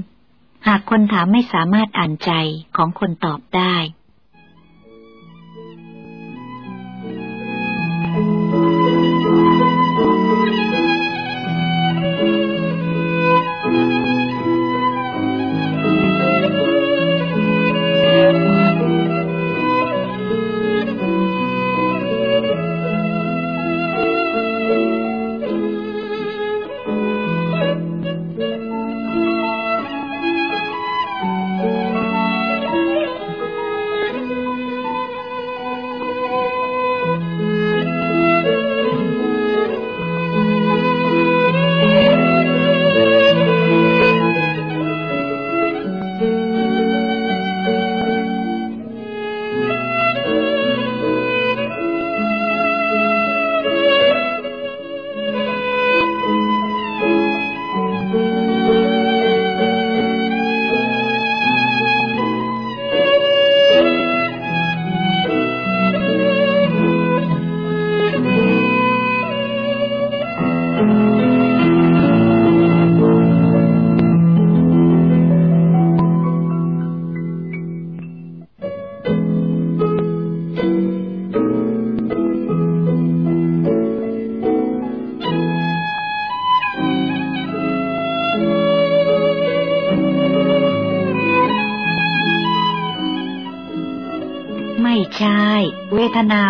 หากคนถามไม่สามารถอ่านใจของคนตอบได้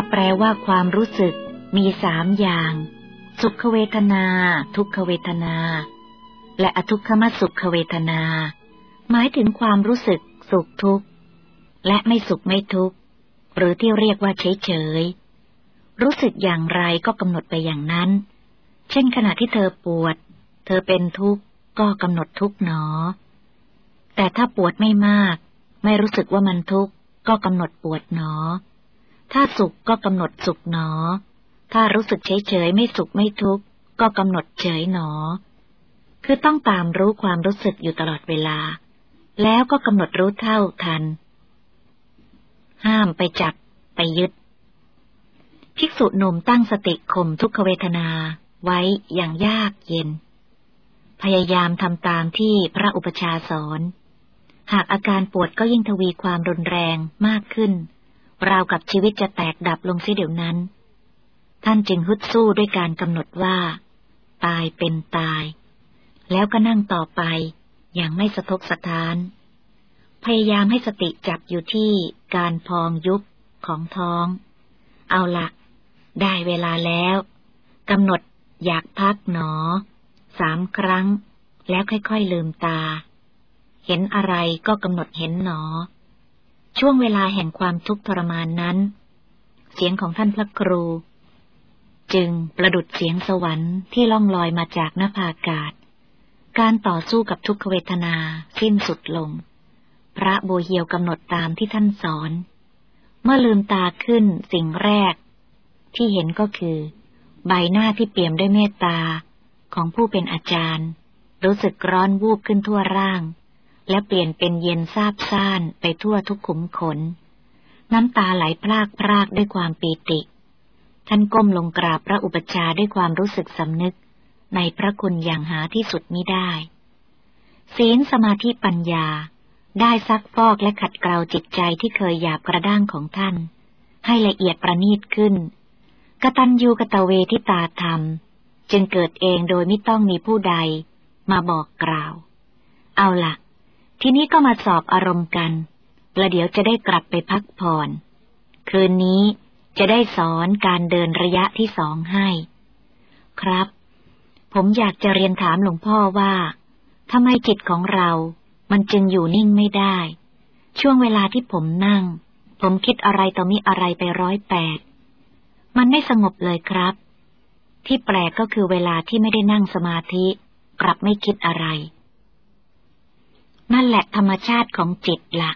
แปลว่าความรู้สึก มีสามอย่าง สุขเวทนา ทุกขเวทนา และอทุกขมสุขเวทนา หมายถึงความรู้สึก สุขทุกข์และไม่สุขไม่ทุกข์หรือที่เรียกว่าเฉยเฉยรู้สึกอย่างไรก็กำหนดไปอย่างนั้น เช่นขณะที่เธอปวด เธอเป็นทุกข์ก็กำหนดทุกหนอ แต่ถ้าปวดไม่มาก ไม่รู้สึกว่ามันทุกข์ก็กำหนดปวดหนอ ถ้าสุขก็กำหนดสุขหนอ ถ้ารู้สึกเฉยเฉยไม่สุขไม่ทุกข์ก็กำหนดเฉยหนอ คือต้องตามรู้ความรู้สึกอยู่ตลอดเวลา แล้วก็กำหนดรู้เท่าทัน ห้ามไปจับไปยึด ภิกษุหนุ่มตั้งสติข่มทุกขเวทนาไว้อย่างยากเย็น พยายามทำตามที่พระอุปชาสอน หากอาการปวดก็ยิ่งทวีความรุนแรงมากขึ้น ราวกับชีวิตจะแตกดับลงเสียเดี๋ยวนั้น ท่านจึงฮึดสู้ด้วยการกำหนดว่า ตายเป็นตาย แล้วก็นั่งต่อไปอย่างไม่สะทกสะท้าน พยายามให้สติจับอยู่ที่การพองยุบของท้อง เอาละได้เวลาแล้วกำหนดอยากพักหนอ สามครั้ง แล้วค่อยๆลืมตา เห็นอะไรก็กำหนดเห็นหนอ ช่วงเวลาแห่งความทุกข์ทรมานนั้น เสียงของท่านพระครู จึงประดุดเสียงสวรรค์ที่ล่องลอยมาจากหน้าภาอากาศ การต่อสู้กับทุกขเวทนาสิ้นสุดลง พระโบเฮียวกำหนดตามที่ท่านสอน เมื่อลืมตาขึ้นสิ่งแรก ที่เห็นก็คือ ใบหน้าที่เปี่ยมด้วยเมตตาของผู้เป็นอาจารย์ รู้สึกร้อนวูบขึ้นทั่วร่าง และเปลี่ยนเป็นเย็นซาบซ่านไปทั่วทุกขุมขน น้ำตาไหลพรากพรากด้วยความปีติ ท่านก้มลงกราบพระอุปชาด้วยความรู้สึกสำนึก ในพระคุณอย่างหาที่สุดมิได้ ศีลสมาธิปัญญา ได้ซักฟอกและขัดเกลาจิตใจที่เคยหยาบกระด้างของท่าน ให้ละเอียดประณีตขึ้น กตัญญูกตเวทิตาธรรม จึงเกิดเองโดยไม่ต้องมีผู้ใด มาบอกกล่าว เอาล่ะ ทีนี้ก็มาสอบอารมณ์กัน ประเดี๋ยวจะได้กลับไปพักผ่อน คืนนี้จะได้สอนการเดินระยะที่สองให้ ครับ ผมอยากจะเรียนถามหลวงพ่อว่าทำไมจิตของเรา มันจึงอยู่นิ่งไม่ได้ ช่วงเวลาที่ผมนั่ง ผมคิดอะไรต่อมีอะไรไปร้อยแปด มันไม่สงบเลยครับ ที่แปลกก็คือเวลาที่ไม่ได้นั่งสมาธิ กลับไม่คิดอะไร นั่นแหละธรรมชาติของจิตละ่ะ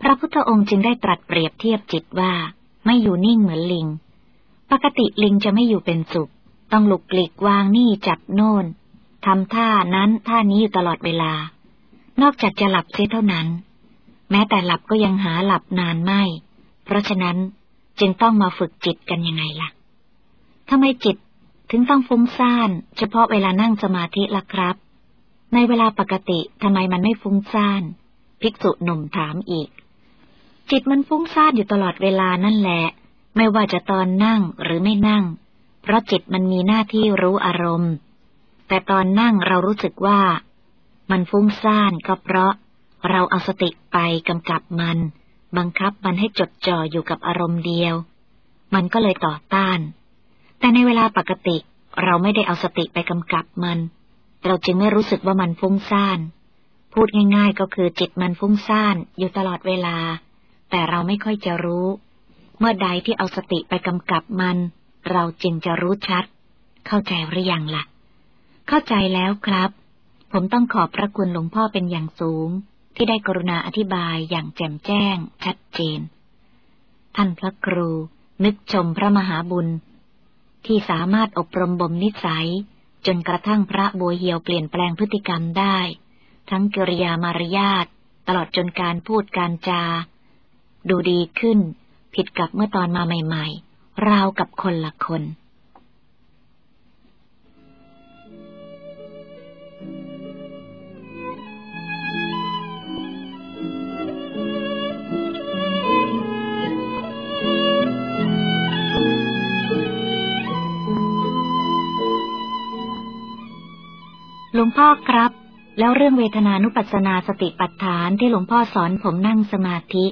พระพุทธองค์จึงได้ตรัสเปรียบเทียบจิตว่า ไม่อยู่นิ่งเหมือนลิง ปกติลิงจะไม่อยู่เป็นสุข ต้องหลุกหลีกวางนี่จับโน่นทำท่านั้นท่านี้อยู่ตลอดเวลา นอกจากจะหลับเสียเท่านั้น แม้แต่หลับก็ยังหาหลับนานไม่ เพราะฉะนั้นจึงต้องมาฝึกจิตกันยังไงล่ะทำไมจิตถึงต้องฟุ้งซ่าน เฉพาะเวลานั่งสมาธิล่ะครับ ในเวลาปกติทำไมมันไม่ฟุ้งซ่าน ภิกษุหนุ่มถามอีก จิตมันฟุ้งซ่านอยู่ตลอดเวลานั่นแหละ ไม่ว่าจะตอนนั่งหรือไม่นั่ง เพราะจิตมันมีหน้าที่รู้อารมณ์ แต่ตอนนั่งเรารู้สึกว่า มันฟุ้งซ่านก็เพราะ เราเอาสติไปกำกับมัน บังคับมันให้จดจ่ออยู่กับอารมณ์เดียว มันก็เลยต่อต้าน แต่ในเวลาปกติเราไม่ได้เอาสติไปกำกับมัน เราจึงไม่รู้สึกว่ามันฟุ้งซ่าน พูดง่ายๆก็คือจิตมันฟุ้งซ่านอยู่ตลอดเวลา แต่เราไม่ค่อยจะรู้ เมื่อใดที่เอาสติไปกำกับมัน เราจึงจะรู้ชัด เข้าใจหรือยังละ่ะ เข้าใจแล้วครับ ผมต้องขอบพระคุณหลวงพ่อเป็นอย่างสูง ที่ได้กรุณาอธิบายอย่างแจ่มแจ้ง ชัดเจน ท่านพระครูนึกชมพระมหาบุญ ที่สามารถอบรมบ่มนิสัย จนกระทั่งพระบัวเหียวเปลี่ยนแปลงพฤติกรรมได้ ทั้งกิริยามารยาทตลอดจนการพูดการจา ดูดีขึ้น ผิดกับเมื่อตอนมาใหม่ ๆ ราวกับคนละคน พ่อครับ แล้วเรื่องเวทนานุปัสสนาสติปัฏฐานที่หลวงพ่อสอนผมนั่งสมาธิ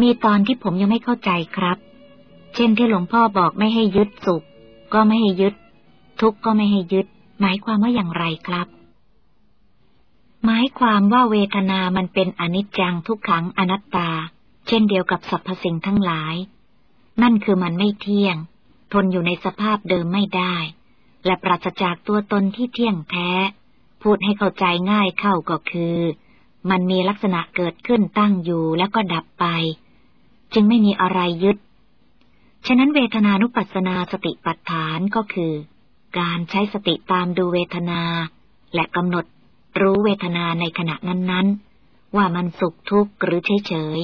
มีตอนที่ผมยังไม่เข้าใจครับ เช่นที่หลวงพ่อบอกไม่ให้ยึดสุข ก็ไม่ให้ยึด ทุกข์ก็ไม่ให้ยึด หมายความว่าอย่างไรครับ หมายความว่าเวทนามันเป็นอนิจจังทุกขังอนัตตา เช่นเดียวกับสรรพสิ่งทั้งหลาย นั่นคือมันไม่เที่ยง ทนอยู่ในสภาพเดิมไม่ได้และปราศจากตัวตนที่เที่ยงแท้ พูดให้เข้าใจง่ายเข้าก็คือ มันมีลักษณะเกิดขึ้นตั้งอยู่แล้วก็ดับไป จึงไม่มีอะไรยึด ฉะนั้นเวทนานุปัสสนาสติปัฏฐานก็คือ การใช้สติตามดูเวทนา และกำหนดรู้เวทนาในขณะนั้น ๆ ว่ามันสุขทุกข์หรือเฉย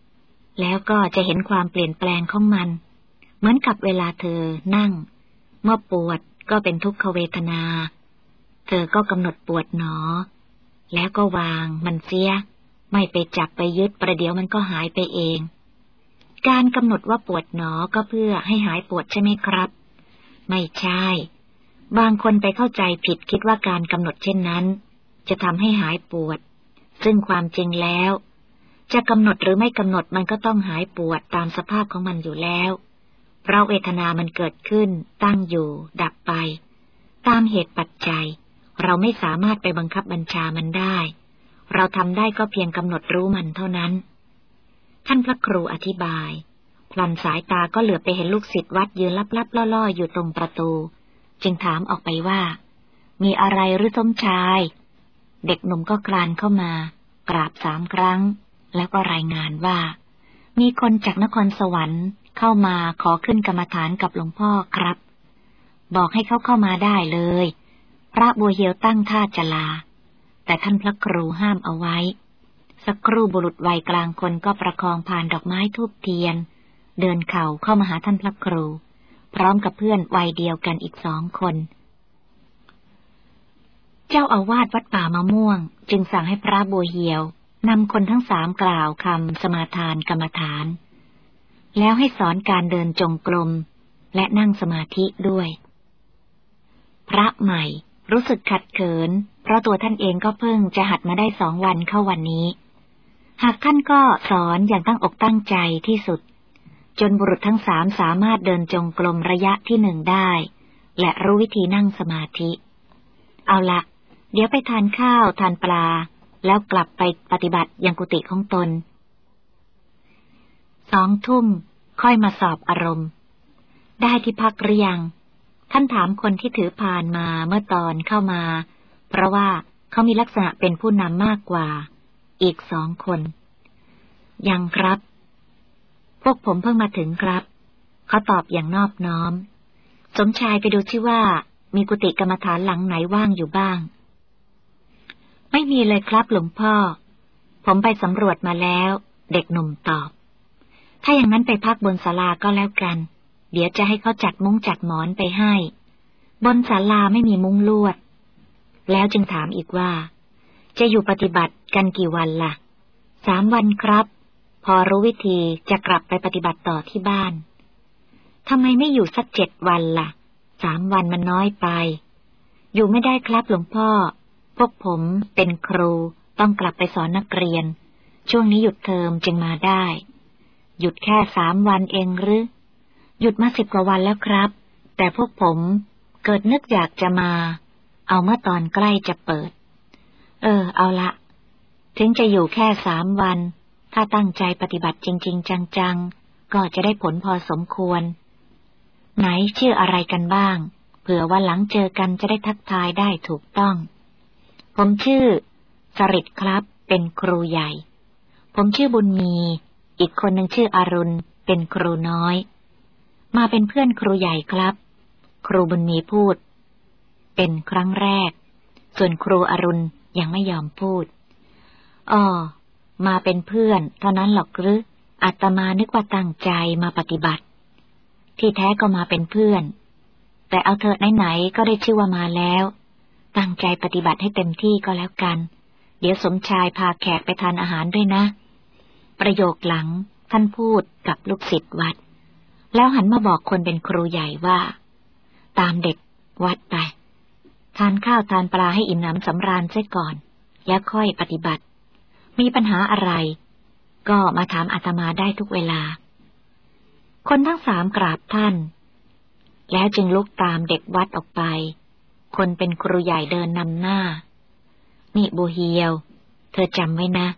ๆ แล้วก็จะเห็นความเปลี่ยนแปลงของมัน เหมือนกับเวลาเธอนั่ง เมื่อปวดก็เป็นทุกขเวทนา ธอก็กำหนดปวดหนอ แล้วก็วางมันเสีย ไม่ไปจับไปยึดประเดี๋ยวมันก็หายไปเอง การกำหนดว่าปวดหนอก็เพื่อให้หายปวดใช่ไหมครับ ไม่ใช่ บางคนไปเข้าใจผิดคิดว่าการกำหนดเช่นนั้น จะทำให้หายปวด ซึ่งความจริงแล้ว จะกำหนดหรือไม่กำหนดมันก็ต้องหายปวดตามสภาพของมันอยู่แล้ว เพราะเวทนามันเกิดขึ้น ตั้งอยู่ ดับไป ตามเหตุปัจจัย เราไม่สามารถไปบังคับบัญชามันได้ เราทำได้ก็เพียงกำหนดรู้มันเท่านั้น ท่านพระครูอธิบาย พลันสายตาก็เหลือไปเห็นลูกศิษย์วัดยืนลับๆล่อๆ อยู่ตรงประตู จึงถามออกไปว่า มีอะไรหรือสมชาย เด็กหนุ่มก็คลานเข้ามา กราบสามครั้ง แล้วก็รายงานว่า มีคนจากนครสวรรค์เข้ามาขอขึ้นกรรมฐานกับหลวงพ่อครับ บอกให้เขาเข้ามาได้เลย พระบัวเหียวตั้งท่าจะลา แต่ท่านพระครูห้ามเอาไว้ สักครู่บุรุษวัยกลางคนก็ประคองผ่านดอกไม้ทูบเทียน เดินเข่าเข้ามาหาท่านพระครู พร้อมกับเพื่อนวัยเดียวกันอีกสองคน เจ้าอาวาสวัดป่ามะม่วง จึงสั่งให้พระบัวเหียวนำคนทั้งสามกล่าวคำสมาทานกรรมฐาน แล้วให้สอนการเดินจงกรมและนั่งสมาธิด้วย พระใหม่ รู้สึกขัดเขิน เพราะตัวท่านเองก็เพิ่งจะหัดมาได้สองวันเข้าวันนี้ หากท่านก็สอนอย่างตั้งอกตั้งใจที่สุด จนบุรุษทั้งสามสามารถเดินจงกรมระยะที่หนึ่งได้ และรู้วิธีนั่งสมาธิ เอาละเดี๋ยวไปทานข้าวทานปลา แล้วกลับไปปฏิบัติอย่างกุฏิของตน สองทุ่มค่อยมาสอบอารมณ์ ได้ที่พักหรือยัง ท่านถามคนที่ถือพานมาเมื่อตอนเข้ามา เพราะว่าเขามีลักษณะเป็นผู้นำมากกว่า อีกสองคน ยังครับ พวกผมเพิ่งมาถึงครับ เขาตอบอย่างนอบน้อม สมชายไปดูที่ว่า มีกุฏิกรรมฐานหลังไหนว่างอยู่บ้าง ไม่มีเลยครับหลวงพ่อ ผมไปสำรวจมาแล้ว เด็กหนุ่มตอบ ถ้าอย่างนั้นไปพักบนศาลาก็แล้วกัน เดี๋ยวจะให้เขาจัดมุ้งจัดหมอนไปให้ บนศาลาไม่มีมุ้งลวด แล้วจึงถามอีกว่า จะอยู่ปฏิบัติกันกี่วันละ่ะ สามวันครับ พอรู้วิธีจะกลับไปปฏิบัติต่อที่บ้านทำไมไม่อยู่สักเจ็ดวันละ่ะ สามวันมันน้อยไป อยู่ไม่ได้ครับหลวงพ่อ พวกผมเป็นครูต้องกลับไปสอนนักเรียน ช่วงนี้หยุดเทอมจึงมาได้ หยุดแค่สามวันเองหรือ หยุดมาสิบกว่าวันแล้วครับ แต่พวกผมเกิดนึกอยากจะมา เอาเมื่อตอนใกล้จะเปิด เออ เอาละ ถึงจะอยู่แค่สามวัน ถ้าตั้งใจปฏิบัติจริง ๆ จังๆ ก็จะได้ผลพอสมควร ไหนชื่ออะไรกันบ้าง เผื่อว่าหลังเจอกันจะได้ทักทายได้ถูกต้อง ผมชื่อสริตครับ เป็นครูใหญ่ ผมชื่อบุญมี อีกคนหนึ่งชื่ออรุณ เป็นครูน้อย มาเป็นเพื่อนครูใหญ่ครับ ครูบุญมีพูด เป็นครั้งแรก ส่วนครูอรุณยังไม่ยอมพูดอ๋อมาเป็นเพื่อนเท่านั้นหรอกหรืออาตมานึกว่าตั้งใจมาปฏิบัติ ที่แท้ก็มาเป็นเพื่อน แต่เอาเถอะไหนๆก็ได้ชื่อว่ามาแล้ว ตั้งใจปฏิบัติให้เต็มที่ก็แล้วกัน เดี๋ยวสมชายพาแขกไปทานอาหารด้วยนะ ประโยคหลังท่านพูดกับลูกศิษย์วัด แล้วหันมาบอกคนเป็นครูใหญ่ว่า ตามเด็ก วัดไป ทานข้าวทานปลาให้อิ่มน้ำสำราญเสียก่อน แล้วค่อยปฏิบัติ มีปัญหาอะไร ก็มาถามอาตมาได้ทุกเวลา คนทั้งสามกราบท่าน แล้วจึงลุกตามเด็กวัดออกไป คนเป็นครูใหญ่เดินนำหน้า นี่บูเฮียว เธอจำไว้นะ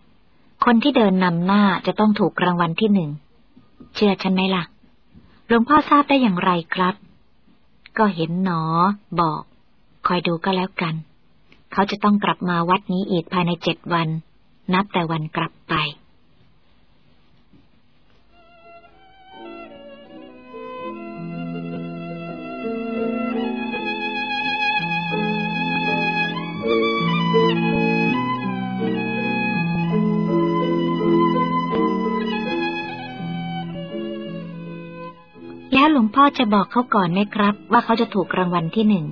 คนที่เดินนำหน้าจะต้องถูกรางวัลที่หนึ่ง เชื่อฉันไหมล่ะ หลวงพ่อทราบได้อย่างไรครับ ก็เห็นหนอ บอก คอยดูก็แล้วกัน เขาจะต้องกลับมาวัดนี้อีกภายในเจ็ดวัน นับแต่วันกลับไป แล้วหลวงพ่อจะบอกเขาก่อนไหมครับ ว่าเขาจะถูกรางวัลที่หนึ่ง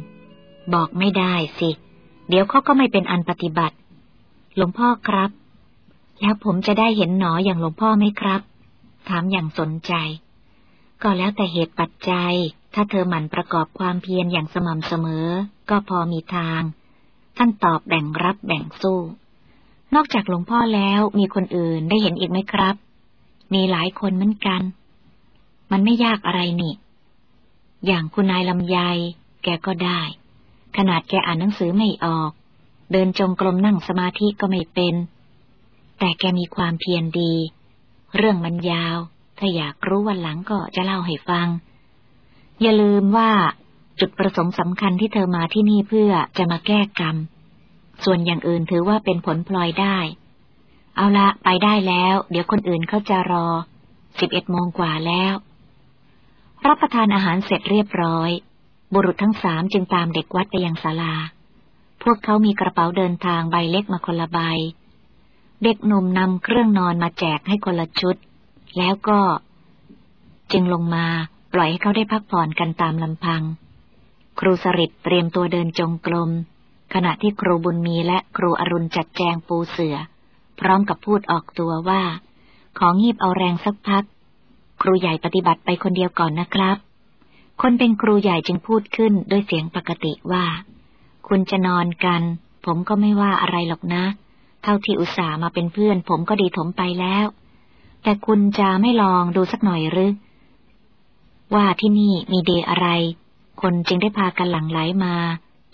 บอกไม่ได้สิ เดี๋ยวเขาก็ไม่เป็นอันปฏิบัติ หลวงพ่อครับ แล้วผมจะได้เห็นหนออย่างหลวงพ่อไหมครับ ถามอย่างสนใจ ก็แล้วแต่เหตุปัจจัย ถ้าเธอหมั่นประกอบความเพียรอย่างสม่ำเสมอ ก็พอมีทาง ท่านตอบแบ่งรับแบ่งสู้ นอกจากหลวงพ่อแล้วมีคนอื่นได้เห็นอีกไหมครับ มีหลายคนเหมือนกัน มันไม่ยากอะไรนี่ อย่างคุณนายลำไยแกก็ได้ ขนาดแกอ่านหนังสือไม่ออก เดินจงกรมนั่งสมาธิก็ไม่เป็น แต่แกมีความเพียรดี เรื่องมันยาว ถ้าอยากรู้วันหลังก็จะเล่าให้ฟัง อย่าลืมว่าจุดประสงค์สำคัญที่เธอมาที่นี่เพื่อจะมาแก้กรรม ส่วนอย่างอื่นถือว่าเป็นผลพลอยได้ เอาละไปได้แล้ว เดี๋ยวคนอื่นเขาจะรอสิบเอ็ดโมงกว่าแล้ว รับประทานอาหารเสร็จเรียบร้อย บุรุษทั้งสามจึงตามเด็กวัดไปยังศาลา พวกเขามีกระเป๋าเดินทางใบเล็กมาคนละใบ เด็กหนุ่มนำเครื่องนอนมาแจกให้คนละชุด แล้วก็ จึงลงมาปล่อยให้เขาได้พักผ่อนกันตามลำพัง ครูสริตเตรียมตัวเดินจงกรมขณะที่ครูบุญมีและครูอรุณจัดแจงปูเสือ พร้อมกับพูดออกตัวว่า ของีบเอาแรงสักพัก ครูใหญ่ปฏิบัติไปคนเดียวก่อนนะครับ คนเป็นครูใหญ่จึงพูดขึ้นด้วยเสียงปกติว่า คุณจะนอนกัน ผมก็ไม่ว่าอะไรหรอกนะ เท่าที่อุตส่าห์มาเป็นเพื่อน ผมก็ดีถมไปแล้ว แต่คุณจะไม่ลองดูสักหน่อยหรือ ว่าที่นี่มีเดอะไร คนจึงได้พากันหลั่งไหลมา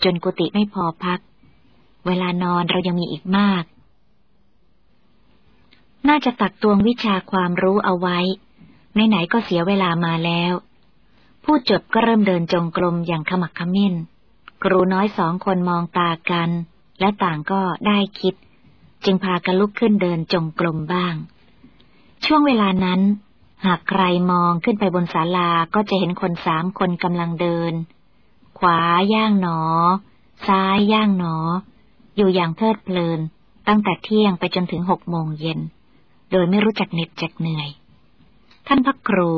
จนกุฏิไม่พอพัก เวลานอนเรายังมีอีกมาก น่าจะตักตวงวิชาความรู้เอาไว้ ไหนๆก็เสียเวลามาแล้วผู้จดก็เริ่มเดินจงกรมอย่างขมักขมิ้น ครูน้อยสองคนมองตากัน และต่างก็ได้คิด จึงพากันลุกขึ้นเดินจงกรมบ้าง ช่วงเวลานั้น หากใครมองขึ้นไปบนศาลาก็จะเห็นคนสามคนกำลังเดิน ขวาย่างหนอ ซ้ายย่างหนอ อยู่อย่างเพลิดเพลิน ตั้งแต่เที่ยงไปจนถึงหกโมงเย็น โดยไม่รู้จักเหน็ดจักเหนื่อย ท่านพระครู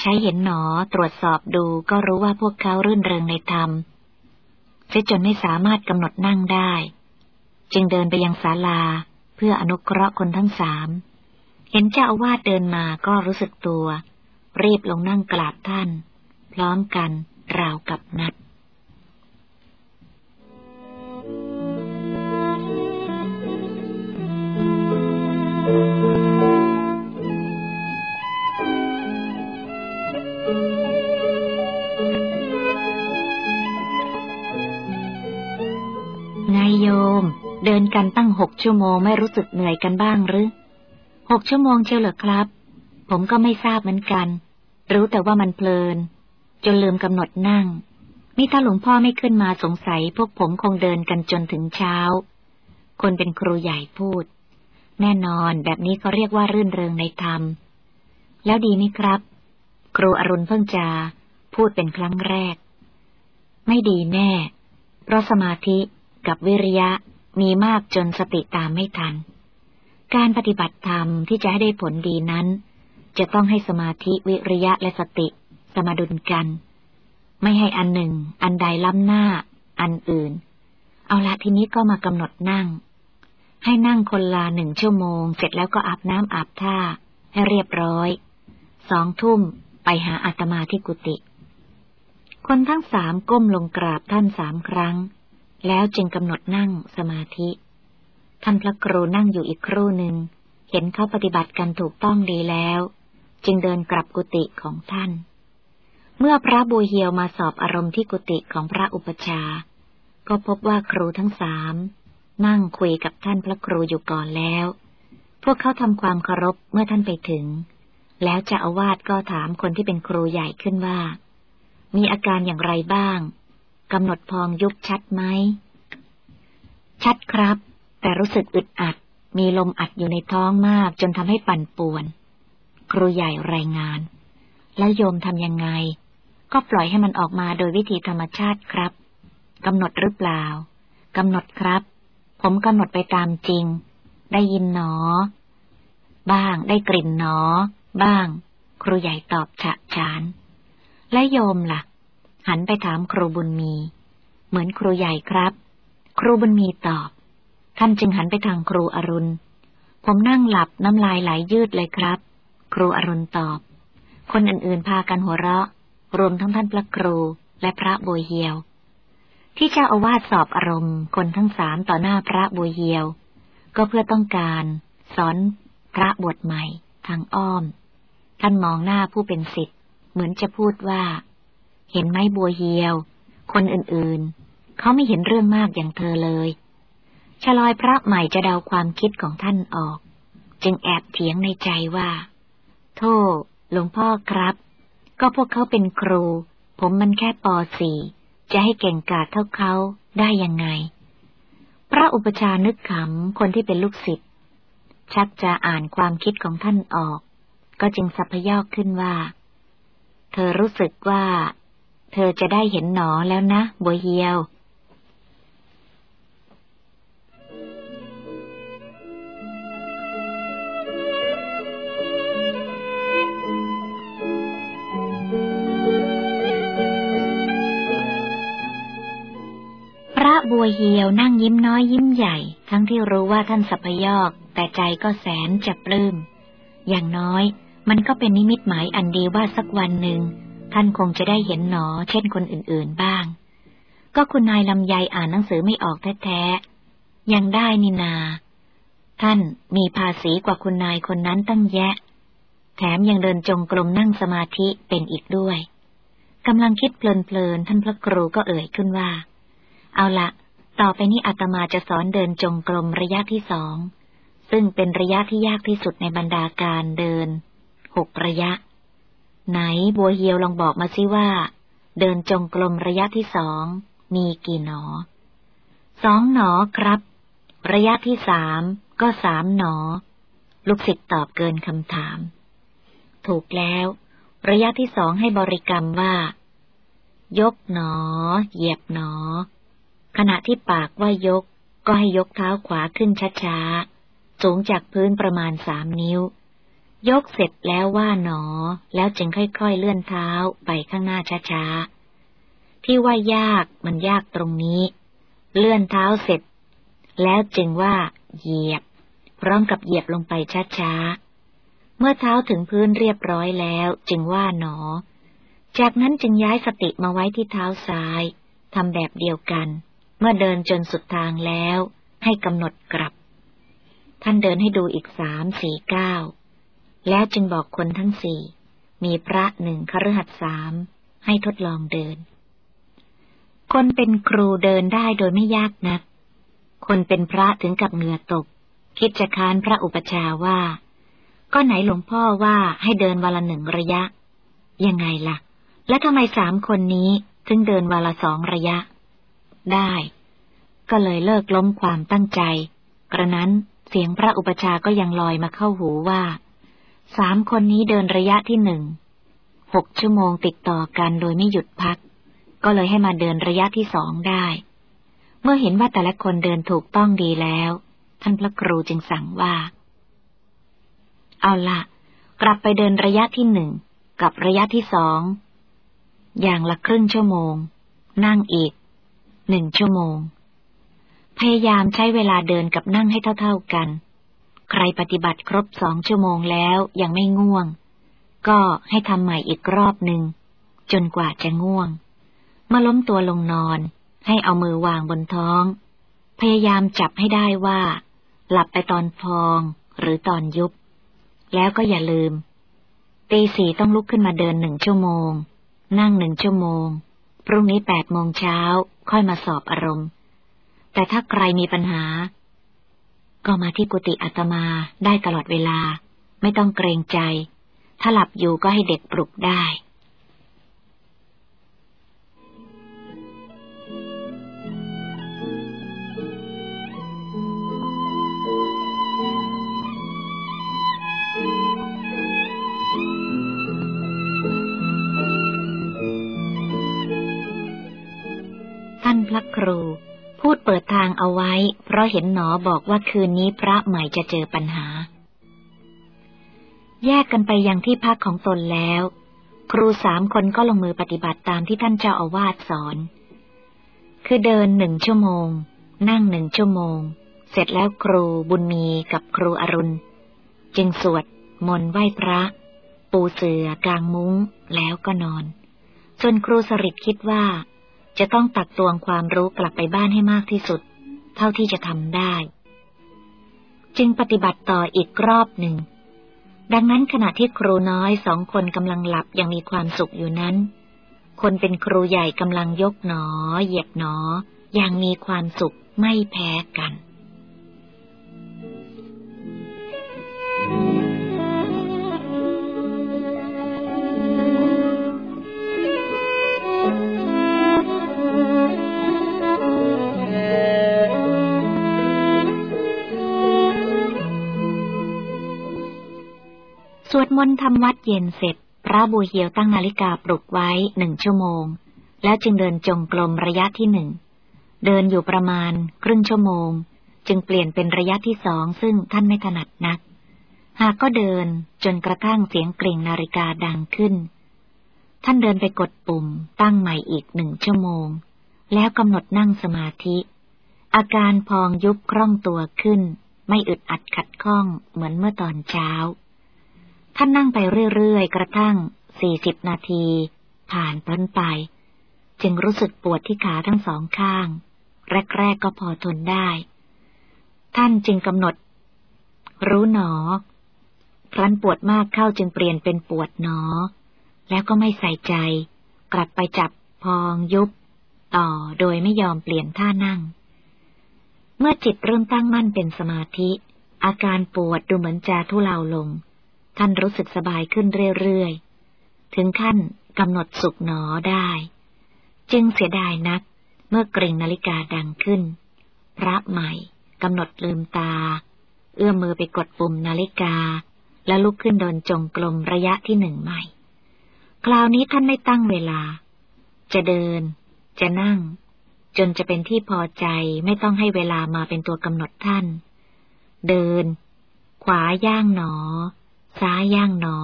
ใช้เห็นหนอตรวจสอบดูก็รู้ว่าพวกเขารื่นเริงในธรรมเสียจนไม่สามารถกำหนดนั่งได้ จึงเดินไปยังศาลาเพื่ออนุเคราะห์คนทั้งสาม เห็นเจ้าอาวาสเดินมาก็รู้สึกตัว รีบลงนั่งกราบท่าน พร้อมกันราวกับนัด กันตั้งหกชั่วโมงไม่รู้สึกเหนื่อยกันบ้างหรือหกชั่วโมงเชียวเหรอครับ ผมก็ไม่ทราบเหมือนกัน รู้แต่ว่ามันเพลิน จนลืมกำหนดนั่งนี่ถ้าหลวงพ่อไม่ขึ้นมาสงสัย พวกผมคงเดินกันจนถึงเช้า คนเป็นครูใหญ่พูด แน่นอนแบบนี้เขาเรียกว่ารื่นเริงในธรรม แล้วดีไหมครับ ครูอรุณเพิ่งจะพูดเป็นครั้งแรก ไม่ดีแน่ เพราะสมาธิกับวิริยะ มีมากจนสติตามไม่ทัน การปฏิบัติธรรมที่จะให้ได้ผลดีนั้น จะต้องให้สมาธิวิริยะและสติสมดุลกัน ไม่ให้อันหนึ่ง อันใดล้ำหน้า อันอื่น เอาละทีนี้ก็มากำหนดนั่ง ให้นั่งคนลาหนึ่งชั่วโมง เสร็จแล้วก็อาบน้ำอาบท่า ให้เรียบร้อย สองทุ่มไปหาอาตมาที่กุฏิคนทั้งสามก้มลงกราบท่านสามครั้ง แล้วจึงกำหนดนั่งสมาธิ ท่านพระครูนั่งอยู่อีกครู่หนึ่ง เห็นเขาปฏิบัติกันถูกต้องดีแล้ว จึงเดินกลับกุฏิของท่าน เมื่อพระบูเฮียวมาสอบอารมณ์ที่กุฏิของพระอุปชา ก็พบว่าครูทั้งสาม นั่งคุยกับท่านพระครูอยู่ก่อนแล้ว พวกเขาทำความเคารพเมื่อท่านไปถึง แล้วเจ้าอาวาสก็ถามคนที่เป็นครูใหญ่ขึ้นว่า มีอาการอย่างไรบ้าง กำหนดพองยุบชัดไหม ชัดครับ แต่รู้สึกอึดอัด มีลมอัดอยู่ในท้องมากจนทำให้ปั่นป่วน ครูใหญ่รายงาน แล้วโยมทำยังไง ก็ปล่อยให้มันออกมาโดยวิธีธรรมชาติครับกำหนดหรือเปล่ากำหนดครับ ผมกำหนดไปตามจริง ได้ยินหนอ บ้างได้กลิ่นหนอ บ้าง ครูใหญ่ตอบฉะฉาน และโยมละ่ะ หันไปถามครูบุญมี เหมือนครูใหญ่ครับ ครูบุญมีตอบ ท่านจึงหันไปทางครูอรุณ ผมนั่งหลับน้ำลายไหลยยืดเลยครับ ครูอรุณตอบ คนอื่นๆพากันหัวเราะ รวมทั้งท่านพระครูและพระโบยเฮียว ที่เจ้าอาวาสสอบอารมณ์ คนทั้งสามต่อหน้าพระบุญเยียว ก็เพื่อต้องการสอนพระบทใหม่ ทางอ้อม ท่านมองหน้าผู้เป็นสิทธิ์เหมือนจะพูดว่า เห็นไหมบัวเฮียว คนอื่นๆ เขาไม่เห็นเรื่องมากอย่างเธอเลยชลอยพระใหม่จะเดาความคิดของท่านออก จึงแอบเถียงในใจว่า โทษหลวงพ่อครับ ก็พวกเขาเป็นครู ผมมันแค่ปสี่จะให้เก่งกาจเท่าเขาได้ยังไง พระอุปชานึกขำคนที่เป็นลูกศิษย์ชักจะอ่านความคิดของท่านออก ก็จึงสัพยอกขึ้นว่า เธอรู้สึกว่า เธอจะได้เห็นหนอแล้วนะบัวเฮียว พระบัวเหียวนั่งยิ้มน้อยยิ้มใหญ่ ทั้งที่รู้ว่าท่านสัพยอกแต่ใจก็แสนจะปลื้ม อย่างน้อยมันก็เป็นนิมิตหมายอันดีว่าสักวันหนึ่ง ท่านคงจะได้เห็นหนอ เช่นคนอื่นๆบ้าง ก็คุณนายลำไยอ่านหนังสือไม่ออกแท้ๆ ยังได้นินา ท่านมีภาษีกว่าคุณนายคนนั้นตั้งแยะ แถมยังเดินจงกรมนั่งสมาธิเป็นอีกด้วยกำลังคิดเพลินๆ ท่านพระครูก็เอ่ยขึ้นว่า เอาละต่อไปนี้อาตมาจะสอนเดินจงกรมระยะที่สอง ซึ่งเป็นระยะที่ยากที่สุดในบรรดาการเดินหกระยะ ไหนบัวเฮียวลองบอกมาสิว่า เดินจงกรมระยะที่สอง มีกี่หนอ สองหนอครับ ระยะที่สามก็สามหนอ ลูกศิษย์ตอบเกินคำถาม ถูกแล้ว ระยะที่สองให้บริกรรมว่า ยกหนอ เหยียบหนอ ขณะที่ปากว่ายก ก็ให้ยกเท้าขวาขึ้นช้าๆ สูงจากพื้นประมาณสามนิ้ว ยกเสร็จแล้วว่าหนอ แล้วจึงค่อยๆเลื่อนเท้าไปข้างหน้าช้าๆ ที่ว่ายากมันยากตรงนี้ เลื่อนเท้าเสร็จ แล้วจึงว่า เหยียบ พร้อมกับเหยียบลงไปช้าๆ เมื่อเท้าถึงพื้นเรียบร้อยแล้วจึงว่าหนอ จากนั้นจึงย้ายสติมาไว้ที่เท้าซ้ายทำแบบเดียวกัน เมื่อเดินจนสุดทางแล้ว ให้กำหนดกลับ ท่านเดินให้ดูอีกสามสี่เก้า แล้วจึงบอกคนทั้งสี่ มีพระหนึ่งคฤหัสสามให้ทดลองเดิน คนเป็นครูเดินได้โดยไม่ยากนัก คนเป็นพระถึงกับเหงื่อตก คิดจะค้านพระอุปชาว่า ก็ไหนหลวงพ่อว่าให้เดินวันละหนึ่งระยะ ยังไงละ่ะ และทำไมสามคนนี้ถึงเดินวันละสองระยะ ได้ ก็เลยเลิกล้มความตั้งใจ กระนั้นเสียงพระอุปชาก็ยังลอยมาเข้าหูว่า สามคนนี้เดินระยะที่หนึ่ง หกชั่วโมงติดต่อกันโดยไม่หยุดพัก ก็เลยให้มาเดินระยะที่สองได้ เมื่อเห็นว่าแต่ละคนเดินถูกต้องดีแล้ว ท่านพระครูจึงสั่งว่า เอาละกลับไปเดินระยะที่หนึ่งกับระยะที่สอง อย่างละครึ่งชั่วโมง นั่งอีก หนึ่งชั่วโมง พยายามใช้เวลาเดินกับนั่งให้เท่า ๆกัน ใครปฏิบัติครบสองชั่วโมงแล้วยังไม่ง่วง ก็ให้ทำใหม่อีกรอบหนึ่ง จนกว่าจะง่วงเมื่อล้มตัวลงนอน ให้เอามือวางบนท้อง พยายามจับให้ได้ว่า หลับไปตอนพองหรือตอนยุบ แล้วก็อย่าลืม ตีสี่ต้องลุกขึ้นมาเดินหนึ่งชั่วโมง นั่งหนึ่งชั่วโมง พรุ่งนี้แปดโมงเช้าค่อยมาสอบอารมณ์ แต่ถ้าใครมีปัญหา ก็มาที่กุฏิอาตมาได้ตลอดเวลา ไม่ต้องเกรงใจ ถ้าหลับอยู่ก็ให้เด็กปลุกได้ท่านพระครู พูดเปิดทางเอาไว้ เพราะเห็นหนอบอกว่าคืนนี้พระใหม่จะเจอปัญหา แยกกันไปยังที่พักของตนแล้ว ครูสามคนก็ลงมือปฏิบัติตามที่ท่านเจ้าอาวาสสอน คือเดินหนึ่งชั่วโมง นั่งหนึ่งชั่วโมง เสร็จแล้วครูบุญมีกับครูอรุณ จึงสวดมนต์ไหว้พระ ปูเสือกลางมุ้งแล้วก็นอนจนครูสริตคิดว่า จะต้องตักตวงความรู้กลับไปบ้านให้มากที่สุด เท่าที่จะทำได้ จึงปฏิบัติต่ออีกรอบหนึ่ง ดังนั้นขณะที่ครูน้อยสองคนกำลังหลับยังมีความสุขอยู่นั้น คนเป็นครูใหญ่กำลังยกหนอ เหยียบหนออย่างมีความสุขไม่แพ้กัน สวดมนต์ทำวัดเย็นเสร็จ พระบูเฮียวตั้งนาฬิกาปลุกไว้หนึ่งชั่วโมง แล้วจึงเดินจงกรมระยะที่หนึ่ง เดินอยู่ประมาณครึ่งชั่วโมง จึงเปลี่ยนเป็นระยะที่สองซึ่งท่านไม่ถนัดนัก หากก็เดินจนกระทั่งเสียงกริ่งนาฬิกาดังขึ้น ท่านเดินไปกดปุ่ม ตั้งใหม่อีกหนึ่งชั่วโมง แล้วกำหนดนั่งสมาธิ อาการพองยุบคล่องตัวขึ้น ไม่อึดอัดขัดข้องเหมือนเมื่อตอนเช้า ท่านนั่งไปเรื่อยๆ กระทั่งสี่สิบนาที ผ่านพ้นไป จึงรู้สึกปวดที่ขาทั้งสองข้าง แรกๆก็พอทนได้ ท่านจึงกำหนด รู้หนอ ครั้นปวดมากเข้าจึงเปลี่ยนเป็นปวดหนอ แล้วก็ไม่ใส่ใจ กลับไปจับพองยุบ ต่อโดยไม่ยอมเปลี่ยนท่านั่ง เมื่อจิตเริ่มตั้งมั่นเป็นสมาธิ อาการปวดดูเหมือนจะทุเลาลง ท่านรู้สึกสบายขึ้นเรื่อยๆ ถึงขั้นกำหนดสุขหนอได้ จึงเสียดายนักเมื่อกริ่งนาฬิกาดังขึ้น พระใหม่กำหนดลืมตา เอื้อมมือไปกดปุ่มนาฬิกา แล้วลุกขึ้นเดินจงกรมระยะที่หนึ่งใหม่ คราวนี้ท่านไม่ตั้งเวลา จะเดิน จะนั่ง จนจะเป็นที่พอใจไม่ต้องให้เวลามาเป็นตัวกำหนดท่าน เดิน ขวาย่างหนอ ซ้ายย่างหนอ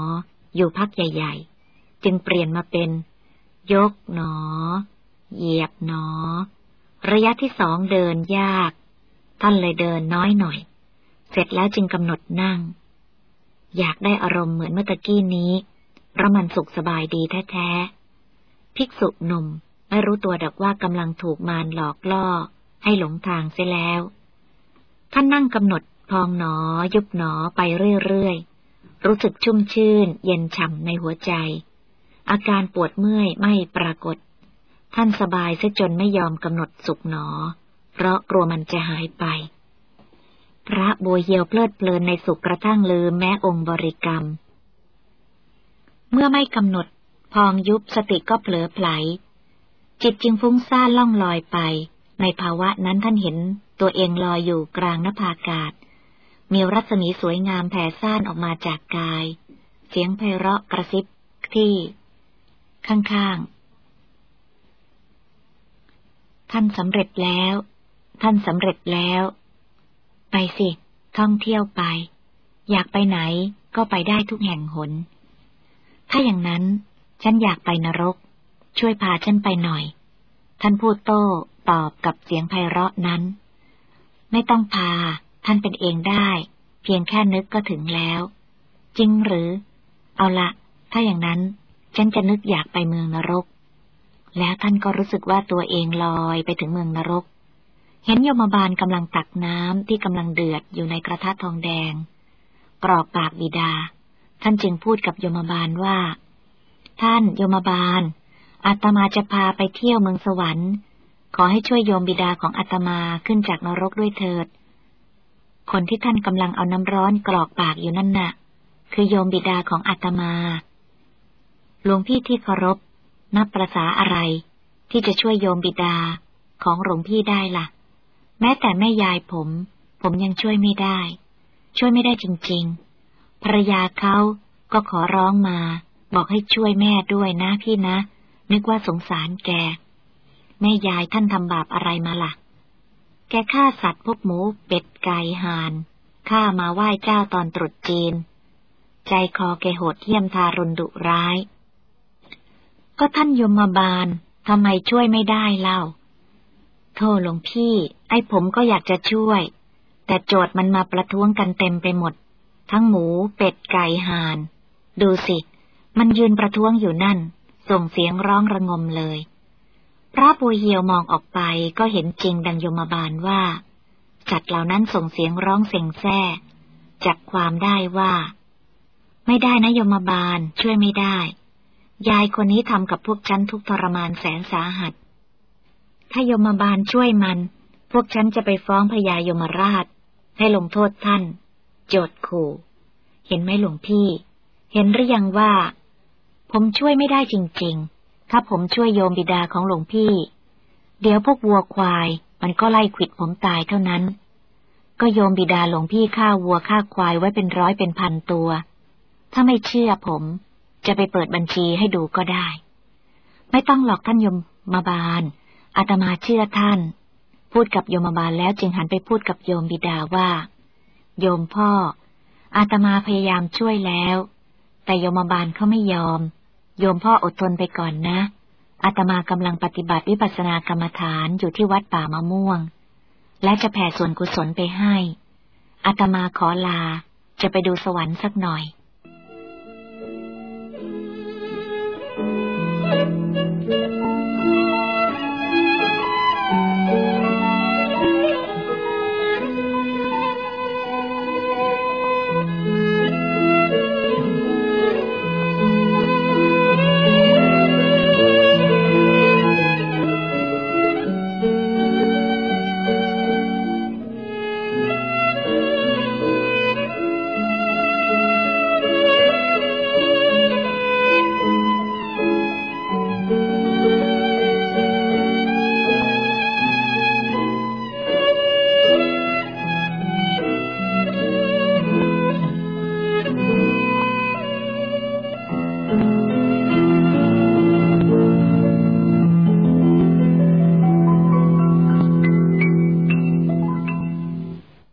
อยู่พักใหญ่ ๆ จึงเปลี่ยนมาเป็น ยกหนอ เหยียบหนอ ระยะที่สองเดินยาก ท่านเลยเดินน้อยหน่อย เสร็จแล้วจึงกำหนดนั่ง อยากได้อารมณ์เหมือนเมื่อตะกี้นี้เพราะมันสุขสบายดีแท้ๆ ภิกษุหนุ่มไม่รู้ตัวดักว่ากำลังถูกมารหลอกล่อ ให้หลงทางเสียแล้ว ท่านนั่งกำหนดพองหนอยุบหนอไปเรื่อยๆ รู้สึกชุ่มชื่น เย็นฉ่ำในหัวใจ อาการปวดเมื่อยไม่ปรากฏ ท่านสบายซะจนไม่ยอมกำหนดสุขหนอ เพราะกลัวมันจะหายไป พระบัวเหียวเพลิดเพลินในสุขกระทั่งลืมแม้องค์บริกรรม เมื่อไม่กำหนด พองยุบสติก็เผลอไผล จิตจึงฟุ้งซ่านล่องลอยไป ในภาวะนั้นท่านเห็นตัวเองลอยอยู่กลางนภาอากาศ มีรัศมีสวยงามแผ่ซ่านออกมาจากกาย เสียงไพเราะกระซิบที่ ข้างๆ ท่านสำเร็จแล้ว ท่านสำเร็จแล้ว ไปสิ ท่องเที่ยวไป อยากไปไหนก็ไปได้ทุกแห่งหน ถ้าอย่างนั้น ฉันอยากไปนรก ช่วยพาฉันไปหน่อย ท่านพูดโต้ตอบกับเสียงไพเราะนั้น ไม่ต้องพา ท่านเป็นเองได้ เพียงแค่นึกก็ถึงแล้ว จริงหรือ เอาละ ถ้าอย่างนั้น ฉันจะนึกอยากไปเมืองนรก แล้วท่านก็รู้สึกว่าตัวเองลอยไปถึงเมืองนรก เห็นโยมบาลกำลังตักน้ำที่กำลังเดือดอยู่ในกระทะทองแดง กรอกปากบิดา ท่านจึงพูดกับโยมบาลว่า ท่านโยมบาลอาตมาจะพาไปเที่ยวเมืองสวรรค์ ขอให้ช่วยโยมบิดาของอาตมาขึ้นจากนรกด้วยเถิด คนที่ท่านกำลังเอาน้ำร้อนกรอกปากอยู่นั่นน่ะ คือโยมบิดาของอาตมา หลวงพี่ที่เคารพ นับประษาอะไร ที่จะช่วยโยมบิดาของหลวงพี่ได้ละ่ะ แม้แต่แม่ยายผม ผมยังช่วยไม่ได้ ช่วยไม่ได้จริง ๆ ภรรยาเขาก็ขอร้องมา บอกให้ช่วยแม่ด้วยนะพี่นะ นึกว่าสงสารแก แม่ยายท่านทำบาปอะไรมาละ่ะ แกฆ่าสัตว์พวกหมูเป็ดไก่ห่านฆ่ามาไหว้เจ้าตอนตรุษจีน ใจคอแกโหดเยี่ยมทารุณดุร้าย ก็ท่านยมมาบาลทำไมช่วยไม่ได้เล่า โทษหลวงพี่ ไอ้ผมก็อยากจะช่วย แต่โจทย์มันมาประท้วงกันเต็มไปหมด ทั้งหมู เป็ดไก่ห่าน ดูสิ มันยืนประท้วงอยู่นั่น ส่งเสียงร้องระงมเลย พระปูเหียวมองออกไปก็เห็นจริงดังยมบาลว่าสัตว์เหล่านั้นส่งเสียงร้องเสียงแซ่จับความได้ว่า ไม่ได้นะยมบาลช่วยไม่ได้ ยายคนนี้ทำกับพวกฉันทุกทรมานแสนสาหัส ถ้ายมบาลช่วยมัน พวกฉันจะไปฟ้องพญายมราช ให้ลงโทษท่าน โจดขู่ เห็นไหมหลวงพี่ เห็นหรือยังว่า ผมช่วยไม่ได้จริง ๆ ถ้าผมช่วยโยมบิดาของหลวงพี่ เดี๋ยวพวกวัวควายมันก็ไล่ขิดผมตายเท่านั้น ก็โยมบิดาหลวงพี่ฆ่าวัวฆ่าควายไว้เป็นร้อยเป็นพันตัว ถ้าไม่เชื่อผม จะไปเปิดบัญชีให้ดูก็ได้ ไม่ต้องหลอกท่านโยมมาบาลอาตมาเชื่อท่าน พูดกับโยมบาลแล้วจึงหันไปพูดกับโยมบิดาว่า โยมพ่ออาตมาพยายามช่วยแล้ว แต่โยมบาลเขาไม่ยอม โยมพ่ออดทนไปก่อนนะ อาตมากำลังปฏิบัติวิปัสสนากรรมฐานอยู่ที่วัดป่ามะม่วง และจะแผ่ส่วนกุศลไปให้ อาตมาขอลา จะไปดูสวรรค์สักหน่อย Thank you.